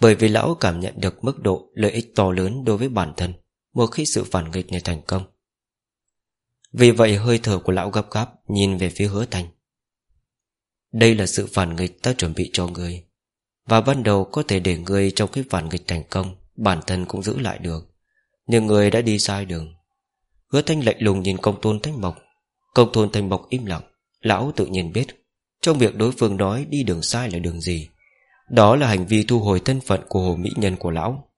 bởi vì lão cảm nhận được mức độ lợi ích to lớn đối với bản thân, Một khi sự phản nghịch này thành công. Vì vậy hơi thở của lão gấp gáp Nhìn về phía hứa thành. Đây là sự phản nghịch ta chuẩn bị cho ngươi. Và ban đầu có thể để ngươi trong cái phản nghịch thành công, Bản thân cũng giữ lại được. Nhưng ngươi đã đi sai đường. Hứa thanh lạnh lùng nhìn công tôn thanh mộc. Công tôn thanh mộc im lặng, Lão tự nhiên biết, Trong việc đối phương nói đi đường sai là đường gì. Đó là hành vi thu hồi thân phận của hồ mỹ nhân của lão.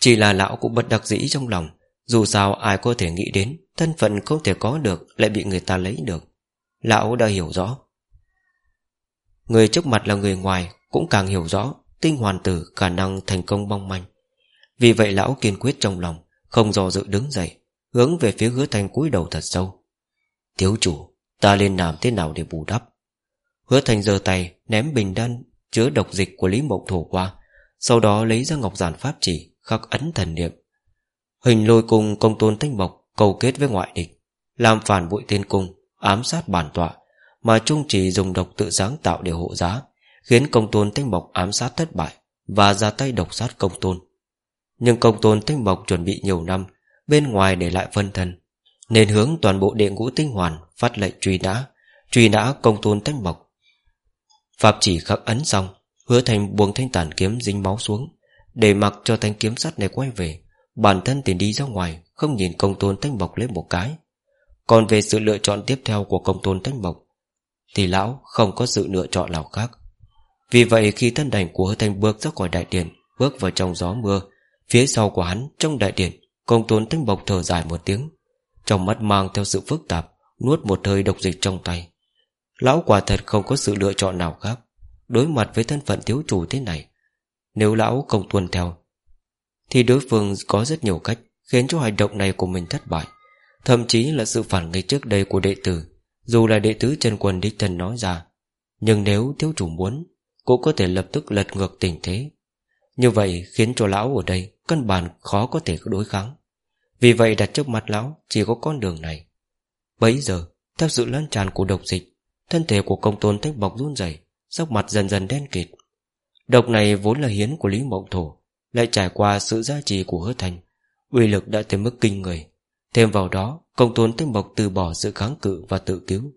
Chỉ là lão cũng bất đặc dĩ trong lòng, Dù sao ai có thể nghĩ đến, Thân phận không thể có được, Lại bị người ta lấy được. Lão đã hiểu rõ. Người trước mặt là người ngoài Cũng càng hiểu rõ Tinh hoàn tử khả năng thành công bong manh. Vì vậy lão kiên quyết trong lòng, Không dò dự đứng dậy, Hướng về phía hứa thành cúi đầu thật sâu. Thiếu chủ, Ta lên làm thế nào để bù đắp? Hứa thành giơ tay, ném bình đan Chứa độc dịch của Lý Mộng Thổ qua, Sau đó lấy ra ngọc giản pháp chỉ, Khắc ấn thần niệm. Hình lôi cùng công tôn thanh mộc Cầu kết với ngoại địch, Làm phản bụi tiên cung, Ám sát bản tọa mà trung chỉ dùng độc tự sáng tạo để hộ giá, Khiến công tôn thanh mộc ám sát thất bại Và ra tay độc sát công tôn. Nhưng công tôn thanh mộc chuẩn bị nhiều năm, Bên ngoài để lại phân thân, Nên hướng toàn bộ đệ ngũ tinh hoàn Phát lệnh truy nã Truy nã công tôn thanh mộc. Pháp chỉ khắc ấn xong, Hứa thành buông thanh tản kiếm dính máu xuống, Để mặc cho thanh kiếm sắt này quay về, Bản thân thì đi ra ngoài, Không nhìn công tôn thanh mộc lên một cái. Còn về sự lựa chọn tiếp theo của công tôn thanh mộc thì lão không có sự lựa chọn nào khác. Vì vậy khi thân đành của hứa thanh bước ra khỏi đại điện, Bước vào trong gió mưa, Phía sau của hắn, trong đại điện, Công tốn thanh bộc thở dài một tiếng. Trong mắt mang theo sự phức tạp, Nuốt một hơi độc dịch trong tay. Lão quả thật không có sự lựa chọn nào khác. Đối mặt với thân phận thiếu chủ thế này, Nếu lão không tuân theo, Thì đối phương có rất nhiều cách Khiến cho hành động này của mình thất bại. Thậm chí là sự phản nghịch trước đây của đệ tử. Dù là đệ tứ chân quân đích thân nói ra, Nhưng nếu thiếu chủ muốn Cũng có thể lập tức lật ngược tình thế. Như vậy khiến cho lão ở đây Căn bản khó có thể đối kháng. Vì vậy đặt trước mặt lão Chỉ có con đường này. Bấy giờ, theo sự lan tràn của độc dịch, Thân thể của công tôn thách bọc run rẩy, Sắc mặt dần dần đen kịt. Độc này vốn là hiến của Lý Mộng Thổ, Lại trải qua sự gia trì của hứa thành, uy lực đã tới mức kinh người. Thêm vào đó Công tôn tinh bọc từ bỏ sự kháng cự và tự cứu.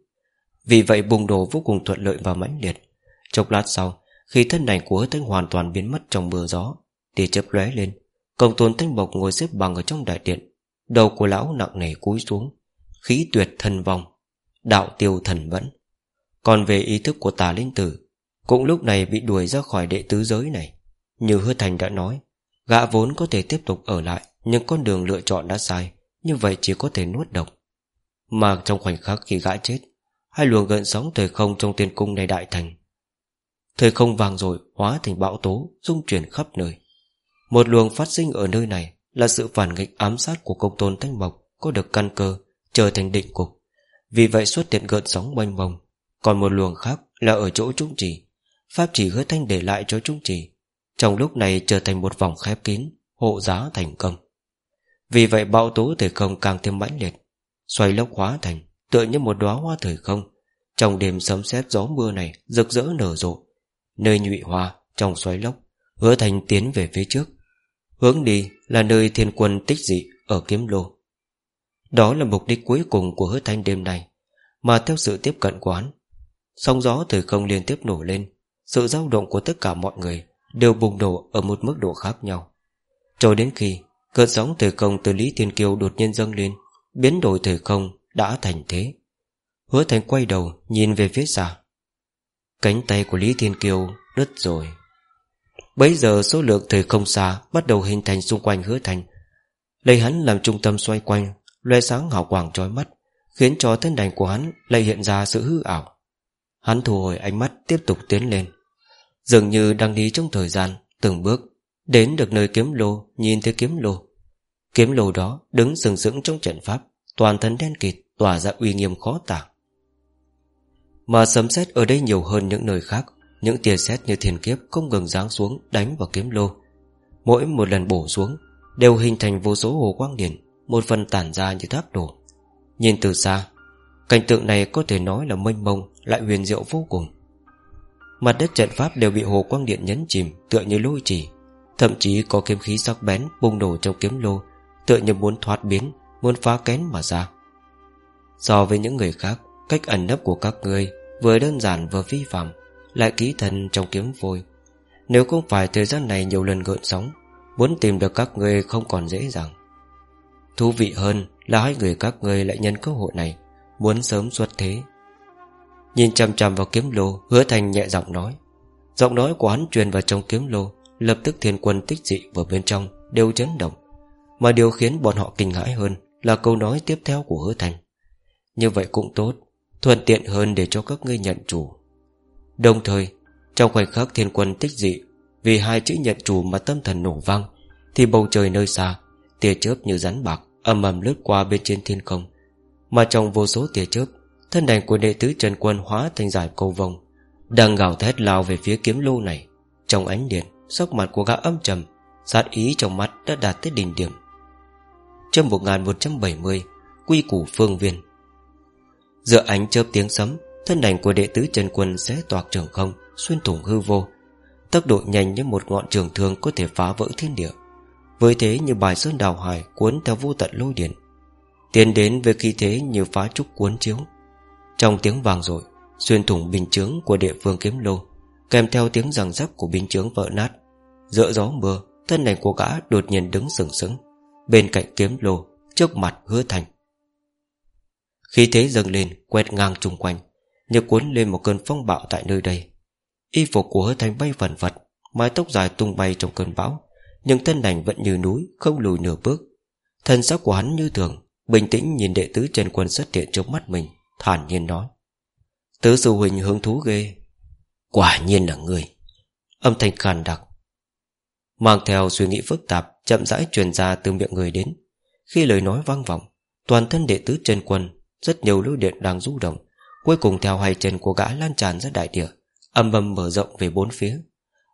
Vì vậy bùng đổ vô cùng thuận lợi và mãnh liệt. Chốc lát sau, Khi thân ảnh của hứa thanh hoàn toàn biến mất trong mưa gió, Tia chớp lóe lên, Công tôn tinh bọc ngồi xếp bằng ở trong đại điện. Đầu của lão nặng nề cúi xuống, Khí tuyệt thần vong Đạo tiêu thần vẫn. Còn về ý thức của tà linh tử, Cũng lúc này bị đuổi ra khỏi đệ tứ giới này. Như hứa thành đã nói, Gã vốn có thể tiếp tục ở lại, Nhưng con đường lựa chọn đã sai. Như vậy chỉ có thể nuốt độc. Mà trong khoảnh khắc khi gã chết, Hai luồng gợn sóng thời không trong tiên cung này đại thành. Thời không vàng rồi Hóa thành bão tố Dung chuyển khắp nơi. Một luồng phát sinh ở nơi này Là sự phản nghịch ám sát của công tôn thanh mộc Có được căn cơ, Trở thành định cục. Vì vậy xuất hiện gợn sóng mênh mông. Còn một luồng khác là ở chỗ trung trì. Pháp chỉ hứa thanh để lại cho trung trì. Trong lúc này trở thành một vòng khép kín, Hộ giá thành công. Vì vậy bão tố thời không càng thêm mãnh liệt, Xoay lốc hóa thành, Tựa như một đóa hoa thời không. Trong đêm sấm sét gió mưa này Rực rỡ nở rộ, Nơi nhụy hoa trong xoáy lốc Hứa thành tiến về phía trước, Hướng đi là nơi thiên quân tích dị Ở kiếm lô. Đó là mục đích cuối cùng của hứa thanh đêm này, Mà theo sự tiếp cận của hắn, Sóng gió thời không liên tiếp nổ lên, Sự dao động của tất cả mọi người Đều bùng nổ ở một mức độ khác nhau. Cho đến khi Cơn sóng thời không từ Lý Thiên Kiêu đột nhiên dâng lên, Biến đổi thời không đã thành thế. Hứa thành quay đầu Nhìn về phía xa. Cánh tay của Lý Thiên Kiêu đứt rồi. Bấy giờ số lượng thời không xa Bắt đầu hình thành xung quanh hứa thành. Lấy hắn làm trung tâm xoay quanh loe sáng hào quang trói mắt, Khiến cho thân đành của hắn lại hiện ra sự hư ảo. Hắn thu hồi ánh mắt tiếp tục tiến lên. Dường như đang đi trong thời gian Từng bước Đến được nơi kiếm lô, Nhìn thấy kiếm lô. Kiếm lô đó đứng sừng sững trong trận pháp, Toàn thân đen kịt, Tỏa ra uy nghiêm khó tả. Mà sấm sét ở đây nhiều hơn những nơi khác, Những tia sét như thiên kiếp Không ngừng giáng xuống đánh vào kiếm lô. Mỗi một lần bổ xuống, Đều hình thành vô số hồ quang điện, Một phần tản ra như tháp đổ. Nhìn từ xa, Cảnh tượng này có thể nói là mênh mông, Lại huyền diệu vô cùng. Mặt đất trận pháp đều bị hồ quang điện nhấn chìm, Tựa như lôi chỉ Thậm chí có kiếm khí sắc bén bùng nổ trong kiếm lô, Tựa như muốn thoát biến, Muốn phá kén mà ra. So với những người khác, Cách ẩn nấp của các ngươi Vừa đơn giản vừa vi phạm Lại ký thần trong kiếm vôi. Nếu không phải thời gian này nhiều lần gợn sóng, Muốn tìm được các ngươi không còn dễ dàng. Thú vị hơn là hai người các ngươi lại nhân cơ hội này, Muốn sớm xuất thế. Nhìn chằm chằm vào kiếm lô, Hứa thành nhẹ giọng nói. Giọng nói của hắn truyền vào trong kiếm lô Lập tức thiên quân tích dị vào bên trong, Đều chấn động. Mà điều khiến bọn họ kinh hãi hơn Là câu nói tiếp theo của hứa thành. Như vậy cũng tốt, Thuận tiện hơn để cho các ngươi nhận chủ. Đồng thời, Trong khoảnh khắc thiên quân tích dị, Vì hai chữ nhận chủ mà tâm thần nổ vang, Thì bầu trời nơi xa, Tia chớp như rắn bạc Âm ầm lướt qua bên trên thiên không. Mà trong vô số tia chớp, Thân đành của đệ tứ Trần Quân hóa thành giải cầu vồng, Đang gào thét lao về phía kiếm lô này Trong ánh điện. Sắc mặt của gã âm trầm, Sát ý trong mắt đã đạt tới đỉnh điểm. Trong 1170 Quy củ phương viên. Giữa ánh chớp tiếng sấm, Thân ảnh của đệ tứ Trần Quân sẽ toạc trường không, Xuyên thủng hư vô. Tốc độ nhanh như một ngọn trường thương Có thể phá vỡ thiên địa. Với thế như bài sơn đào hải Cuốn theo vô tận lôi điện, Tiến đến với khí thế như phá trúc cuốn chiếu. Trong tiếng vàng rồi Xuyên thủng bình chướng của địa phương kiếm lô, Kèm theo tiếng rằng rắc của bình chướng vỡ nát Giữa gió mưa, Thân ảnh của gã đột nhiên đứng sừng sững. Bên cạnh kiếm lô, Trước mặt hứa thành. Khí thế dâng lên, quét ngang chung quanh, Như cuốn lên một cơn phong bạo tại nơi đây. Y phục của hứa thành bay vần vật, Mái tóc dài tung bay trong cơn bão, Nhưng thân ảnh vẫn như núi, Không lùi nửa bước. Thân sắc của hắn như thường, Bình tĩnh nhìn đệ tứ Trần Quân xuất hiện trước mắt mình, Thản nhiên nói. Tứ sư huynh hứng thú ghê. Quả nhiên là người. Âm thanh khàn đặc Mang theo suy nghĩ phức tạp, Chậm rãi truyền ra từ miệng người đến. Khi lời nói vang vọng, Toàn thân đệ tứ Trần Quân, Rất nhiều lưu điện đang rung động. Cuối cùng theo hai chân của gã lan tràn ra đại địa, Âm âm mở rộng về bốn phía.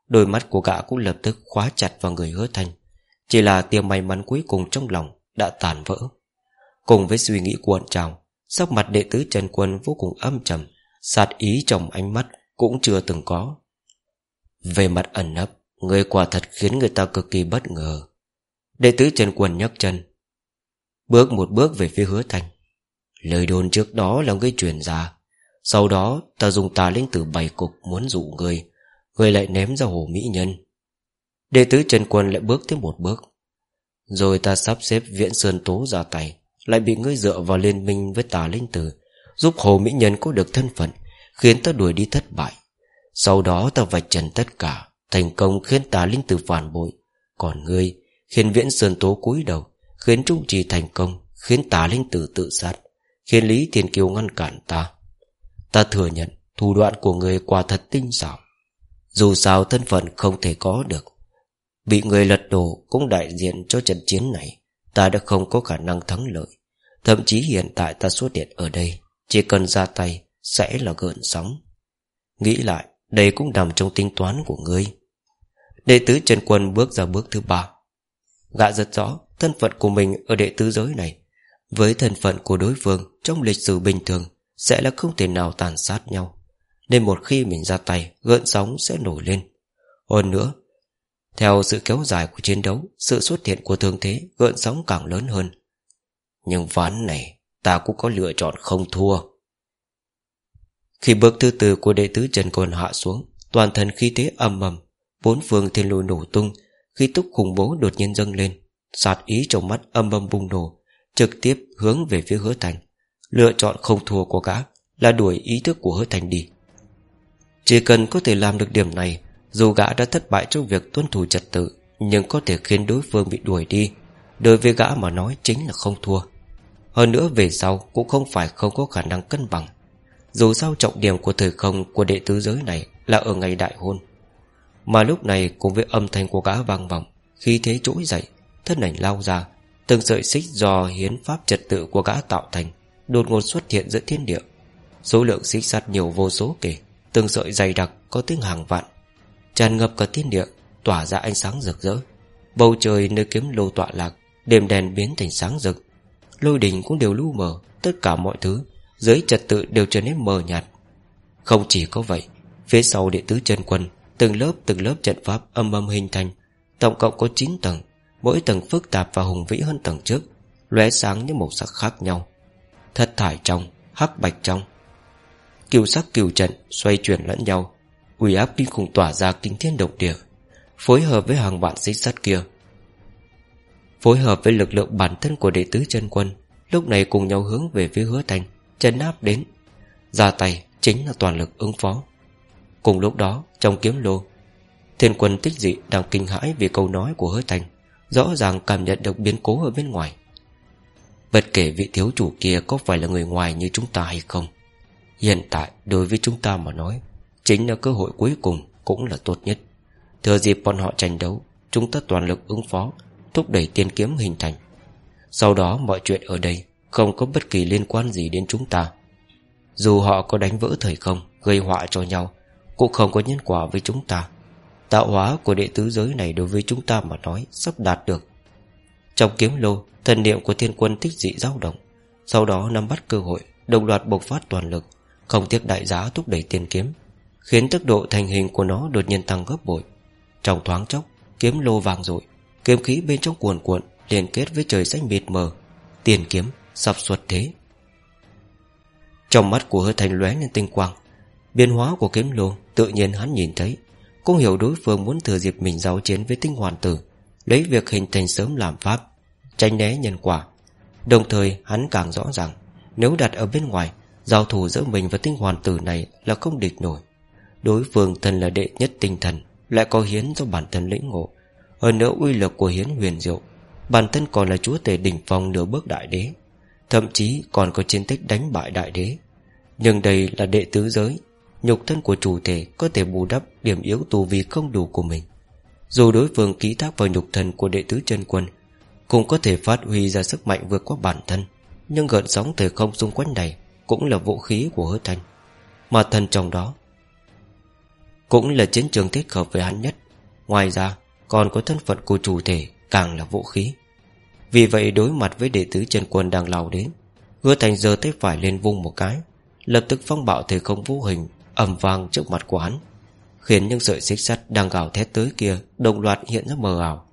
Đôi mắt của gã cũng lập tức khóa chặt vào người hứa thanh. Chỉ là tia may mắn cuối cùng trong lòng Đã tàn vỡ. Cùng với suy nghĩ cuộn trào, Sắc mặt đệ tứ Trần Quân vô cùng âm trầm, Sát ý trong ánh mắt Cũng chưa từng có. Về mặt ẩn nấp Người quả thật khiến người ta cực kỳ bất ngờ. Đệ tứ Trần Quân nhấc chân. Bước một bước về phía hứa thanh Lời đồn trước đó là người truyền ra. Sau đó, ta dùng tà linh tử bày cục Muốn dụ người. Người lại ném ra hồ mỹ nhân. Đệ tứ Trần Quân lại bước thêm một bước. Rồi ta sắp xếp viễn sơn tố ra tay, Lại bị ngươi dựa vào liên minh với tà linh tử, Giúp hồ mỹ nhân có được thân phận, Khiến ta đuổi đi thất bại. Sau đó ta vạch trần tất cả. Thành công khiến tà linh tử phản bội. Còn ngươi, khiến viễn sơn tố cúi đầu, Khiến trung trì thành công, Khiến tà linh tử tự sát, Khiến Lý Thiên Kiều ngăn cản ta. Ta thừa nhận, thủ đoạn của người quả thật tinh xảo. Dù sao thân phận không thể có được. Bị người lật đổ Cũng đại diện cho trận chiến này, Ta đã không có khả năng thắng lợi. Thậm chí hiện tại ta xuất hiện ở đây, Chỉ cần ra tay, Sẽ là gợn sóng. Nghĩ lại, đây cũng nằm trong tính toán của ngươi. Đệ tứ Trần Quân bước ra bước thứ ba. Gã rất rõ Thân phận của mình ở đệ tứ giới này. Với thân phận của đối phương Trong lịch sử bình thường Sẽ là không thể nào tàn sát nhau. Nên một khi mình ra tay, Gợn sóng sẽ nổi lên. Hơn nữa, Theo sự kéo dài của chiến đấu, Sự xuất hiện của thương thế, Gợn sóng càng lớn hơn. Nhưng ván này, Ta cũng có lựa chọn không thua. Khi bước thứ tư của đệ tứ Trần Côn hạ xuống, Toàn thân khí thế âm ầm Bốn phương thiên lùi nổ tung Khi túc khủng bố đột nhiên dâng lên sạt ý trong mắt âm âm bùng nổ, Trực tiếp hướng về phía hứa thành. Lựa chọn không thua của gã Là đuổi ý thức của hứa thành đi. Chỉ cần có thể làm được điểm này, Dù gã đã thất bại trong việc tuân thủ trật tự, Nhưng có thể khiến đối phương bị đuổi đi. Đối với gã mà nói chính là không thua. Hơn nữa về sau Cũng không phải không có khả năng cân bằng. Dù sao trọng điểm của thời không Của đệ tứ giới này là ở ngày đại hôn. Mà lúc này cùng với âm thanh của gã vang vọng Khi thế trỗi dậy, Thân ảnh lao ra, Từng sợi xích do hiến pháp trật tự của gã tạo thành, Đột ngột xuất hiện giữa thiên địa. Số lượng xích sắt nhiều vô số kể, Từng sợi dày đặc có tiếng hàng vạn, Tràn ngập cả thiên địa, Tỏa ra ánh sáng rực rỡ. Bầu trời nơi kiếm lô tọa lạc, Đêm đèn biến thành sáng rực. Lôi đình cũng đều lu mờ, Tất cả mọi thứ dưới trật tự đều trở nên mờ nhạt. Không chỉ có vậy, Phía sau đệ tứ chân quân Từng lớp từng lớp trận pháp âm âm hình thành. Tổng cộng có 9 tầng, Mỗi tầng phức tạp và hùng vĩ hơn tầng trước, lóe sáng những màu sắc khác nhau. Thất thải trong, Hắc bạch trong. Kiều sắc kiều trận xoay chuyển lẫn nhau, uy áp kinh khủng tỏa ra kinh thiên động địa, Phối hợp với hàng vạn xích sắt kia. Phối hợp với lực lượng bản thân của đệ tứ chân quân, Lúc này cùng nhau hướng về phía hứa thành Chấn áp đến. Ra tay chính là toàn lực ứng phó. Cùng lúc đó, trong kiếm lô, Thiên quân tích dị đang kinh hãi Vì câu nói của hứa thành, Rõ ràng cảm nhận được biến cố ở bên ngoài. Bất kể vị thiếu chủ kia Có phải là người ngoài như chúng ta hay không, Hiện tại đối với chúng ta mà nói, Chính là cơ hội cuối cùng Cũng là tốt nhất. Thừa dịp bọn họ tranh đấu, Chúng ta toàn lực ứng phó, Thúc đẩy tiên kiếm hình thành. Sau đó mọi chuyện ở đây Không có bất kỳ liên quan gì đến chúng ta. Dù họ có đánh vỡ thời không, Gây họa cho nhau cũng không có nhân quả với chúng ta. Tạo hóa của đệ tứ giới này đối với chúng ta mà nói Sắp đạt được. Trong kiếm lô, Thần niệm của thiên quân tích dị dao động. Sau đó nắm bắt cơ hội, Đồng loạt bộc phát toàn lực, Không tiếc đại giá thúc đẩy tiền kiếm, Khiến tốc độ thành hình của nó đột nhiên tăng gấp bội. Trong thoáng chốc, Kiếm lô vàng rội Kiếm khí bên trong cuồn cuộn Liên kết với trời xanh mịt mờ Tiền kiếm sắp xuất thế. Trong mắt của hứa thành lóe lên tinh quang, Biến hóa của kiếm lô Tự nhiên hắn nhìn thấy, Cũng hiểu đối phương muốn thừa dịp mình giao chiến với tinh hoàn tử, Lấy việc hình thành sớm làm pháp, Tránh né nhân quả. Đồng thời, hắn càng rõ ràng, Nếu đặt ở bên ngoài, Giao thủ giữa mình và tinh hoàn tử này là không địch nổi. Đối phương thần là đệ nhất tinh thần, Lại có hiến do bản thân lĩnh ngộ. Hơn nữa uy lực của hiến huyền diệu, Bản thân còn là chúa tể đỉnh phong nửa bước đại đế, Thậm chí còn có chiến tích đánh bại đại đế. Nhưng đây là đệ tứ giới Nhục thân của chủ thể có thể bù đắp Điểm yếu tù vì không đủ của mình. Dù đối phương ký thác vào nhục thân của đệ tứ chân quân, Cũng có thể phát huy ra sức mạnh vượt qua bản thân. Nhưng gợn sóng thời không xung quanh này Cũng là vũ khí của hứa thanh. Mà thân trong đó Cũng là chiến trường thích hợp với hắn nhất. Ngoài ra, còn có thân phận của chủ thể Càng là vũ khí. Vì vậy đối mặt với đệ tứ chân quân đang lao đến, Hứa thành giơ tay phải lên vung một cái, Lập tức phong bạo thời không vũ hình ầm vang trước mặt của hắn Khiến những sợi xích sắt đang gào thét tới kia Đồng loạt hiện ra mờ ảo.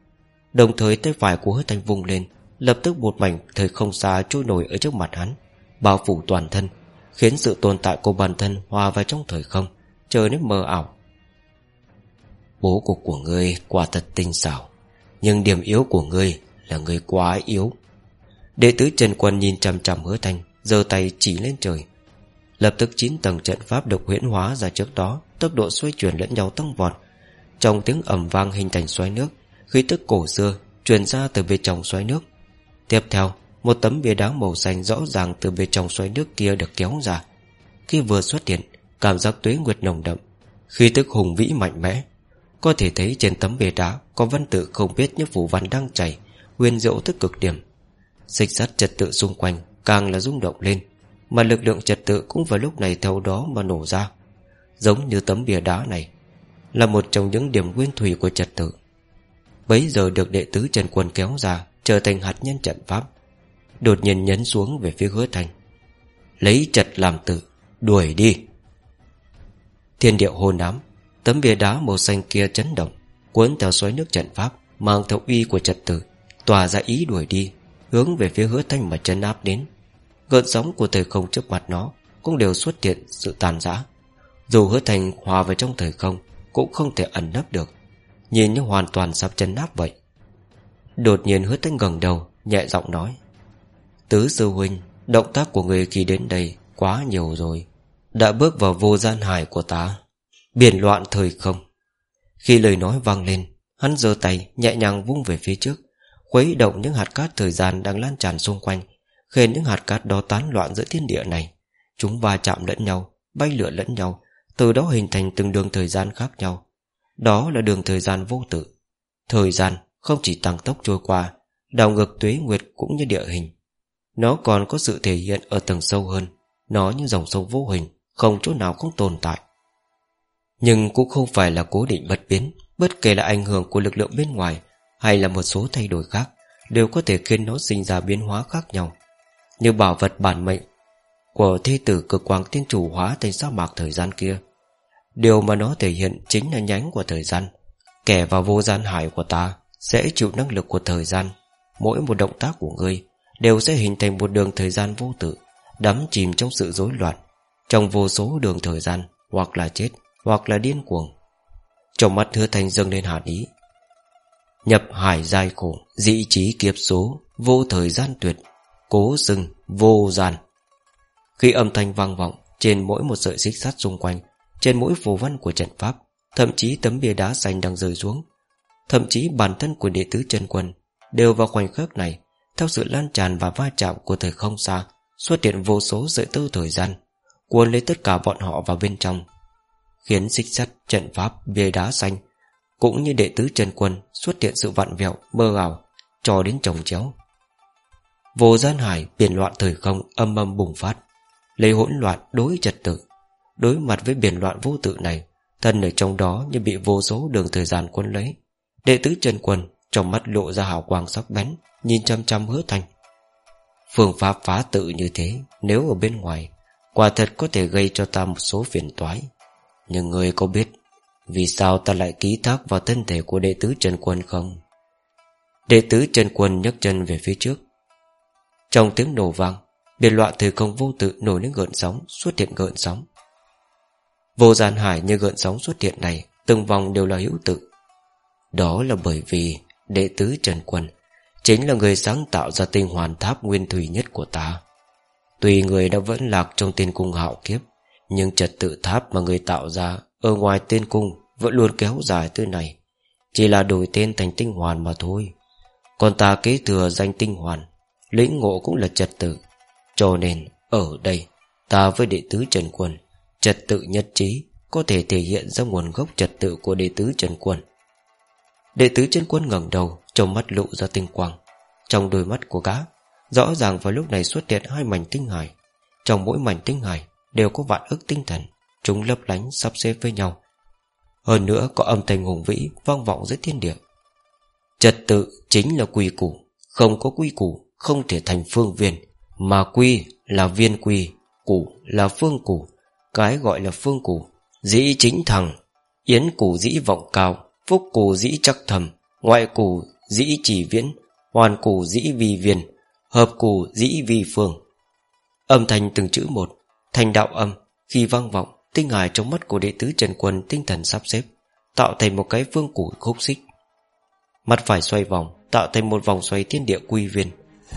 Đồng thời tay phải của hứa thanh vung lên, Lập tức một mảnh thời không xa trôi nổi ở trước mặt hắn, Bao phủ toàn thân, Khiến sự tồn tại của bản thân hòa vào trong thời không, Trở nên mờ ảo. Bố cục của ngươi quả thật tinh xảo, Nhưng điểm yếu của ngươi Là ngươi quá yếu. Đệ tử Trần Quân nhìn chằm chằm hứa thanh, giơ tay chỉ lên trời. Lập tức chín tầng trận pháp được huyễn hóa ra trước đó, Tốc độ xoay chuyển lẫn nhau tăng vọt. Trong tiếng ẩm vang hình thành xoáy nước, Khí tức cổ xưa Truyền ra từ bên trong xoáy nước. Tiếp theo, Một tấm bia đá màu xanh rõ ràng Từ bên trong xoáy nước kia được kéo ra. Khi vừa xuất hiện, Cảm giác tuế nguyệt nồng đậm, Khí tức hùng vĩ mạnh mẽ. Có thể thấy trên tấm bia đá Có văn tự không biết những phủ văn đang chảy, Huyền diệu tức cực điểm. Xích sắt trật tự xung quanh Càng là rung động lên mà lực lượng trật tự cũng vào lúc này theo đó mà nổ ra. Giống như tấm bìa đá này, Là một trong những điểm nguyên thủy của trật tự. Bấy giờ được đệ tứ Trần Quân kéo ra, Trở thành hạt nhân trận pháp. Đột nhiên nhấn xuống về phía hứa thành. Lấy trật làm tự, Đuổi đi. Thiên điệu hồn ám, Tấm bia đá màu xanh kia chấn động, Cuốn theo xoáy nước trận pháp, Mang theo uy của trật tự, Tỏa ra ý đuổi đi, Hướng về phía hứa thanh mà chân áp đến. Gợn sóng của thời không trước mặt nó Cũng đều xuất hiện sự tàn giã Dù hứa thành hòa vào trong thời không, Cũng không thể ẩn nấp được. Nhìn như hoàn toàn sắp chân áp vậy. Đột nhiên hứa thanh gần đầu, Nhẹ giọng nói, Tứ sư huynh, Động tác của người khi đến đây Quá nhiều rồi. Đã bước vào vô gian hải của ta. Biển loạn thời không. Khi lời nói vang lên, Hắn giơ tay nhẹ nhàng vung về phía trước, Khuấy động những hạt cát thời gian đang lan tràn xung quanh. Khiến những hạt cát đó tán loạn giữa thiên địa này, Chúng va chạm lẫn nhau, Bay lượn lẫn nhau, Từ đó hình thành từng đường thời gian khác nhau. Đó là đường thời gian vô tự. Thời gian không chỉ tăng tốc trôi qua, đảo ngược tuế nguyệt cũng như địa hình. Nó còn có sự thể hiện ở tầng sâu hơn, Nó như dòng sông vô hình, Không chỗ nào không tồn tại. Nhưng cũng không phải là cố định bất biến, Bất kể là ảnh hưởng của lực lượng bên ngoài Hay là một số thay đổi khác, Đều có thể khiến nó sinh ra biến hóa khác nhau như bảo vật bản mệnh Của thi tử cực quang tiên chủ hóa thành sa mạc thời gian kia. Điều mà nó thể hiện chính là nhánh của thời gian. Kẻ vào vô gian hải của ta Sẽ chịu năng lực của thời gian. Mỗi một động tác của ngươi Đều sẽ hình thành một đường thời gian vô tự, Đắm chìm trong sự rối loạn, Trong vô số đường thời gian, Hoặc là chết, Hoặc là điên cuồng. Trong mắt hứa thành dâng lên hạt ý. Nhập hải giai khổ Dị trí kiếp số, Vô thời gian tuyệt. Cố sừng vô gian. Khi âm thanh vang vọng Trên mỗi một sợi xích sắt xung quanh Trên mỗi phù văn của trận pháp Thậm chí tấm bia đá xanh đang rơi xuống Thậm chí bản thân của đệ tứ chân quân Đều vào khoảnh khắc này Theo sự lan tràn và va chạm của thời không xa Xuất hiện vô số sợi tơ thời gian Cuốn lấy tất cả bọn họ vào bên trong Khiến xích sắt, trận pháp, bia đá xanh Cũng như đệ tứ chân quân Xuất hiện sự vặn vẹo, mơ ảo Cho đến chồng chéo. Vô gian hải biển loạn thời không Âm âm bùng phát, Lấy hỗn loạn đối trật tự. Đối mặt với biển loạn vô tự này, Thân ở trong đó như bị vô số đường thời gian quân lấy. Đệ tứ Trần quân Trong mắt lộ ra hào quang sắc bén, Nhìn chăm chăm hứa thành. Phương pháp phá tự như thế, Nếu ở bên ngoài, Quả thật có thể gây cho ta một số phiền toái. Nhưng người có biết, Vì sao ta lại ký thác vào thân thể của đệ tứ Trần Quân không? Đệ tứ Trần Quân nhấc chân về phía trước trong tiếng nổ vang Biển loạn thời không vô tự nổi những gợn sóng, Xuất hiện gợn sóng. Vô gian hải như gợn sóng xuất hiện này, Từng vòng đều là hữu tự. Đó là bởi vì Đệ tứ Trần Quân Chính là người sáng tạo ra tinh hoàn tháp nguyên thủy nhất của ta. Tuy người đã vẫn lạc trong tiên cung hạo kiếp, Nhưng trật tự tháp mà người tạo ra Ở ngoài tiên cung Vẫn luôn kéo dài tới này Chỉ là đổi tên thành tinh hoàn mà thôi. Còn ta kế thừa danh tinh hoàn Lĩnh ngộ cũng là trật tự. Cho nên, ở đây, Ta với đệ tứ Trần Quân Trật tự nhất trí, Có thể thể hiện ra nguồn gốc trật tự của đệ tứ Trần Quân Đệ tứ Trần Quân ngẩng đầu, Trong mắt lộ ra tinh quang. Trong đôi mắt của gã, Rõ ràng vào lúc này xuất hiện hai mảnh tinh hải Trong mỗi mảnh tinh hải Đều có vạn ức tinh thần, Chúng lấp lánh sắp xếp với nhau. Hơn nữa, có âm thanh hùng vĩ Vang vọng giữa thiên địa. Trật tự chính là quy củ, Không có quy củ không thể thành phương viên, Mà quy là viên quy Củ là phương củ Cái gọi là phương củ Dĩ chính thằng Yến củ dĩ vọng cao, Phúc củ dĩ chắc thầm, Ngoại củ dĩ chỉ viễn, Hoàn củ dĩ vi viên, Hợp củ dĩ vi phương. Âm thanh từng chữ một, Thành đạo âm, Khi vang vọng, Tinh hài trong mắt của đệ tứ Trần Quân tinh thần sắp xếp, Tạo thành một cái phương củ khúc xích. Mặt phải xoay vòng, Tạo thành một vòng xoay thiên địa quy viên.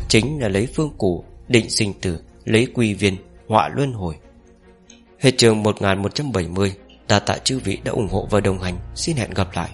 Chính là lấy phương củ Định sinh tử, Lấy quy viên, Họa luân hồi. Hết trường 1170 Đà tạ chư vị đã ủng hộ và đồng hành. Xin hẹn gặp lại.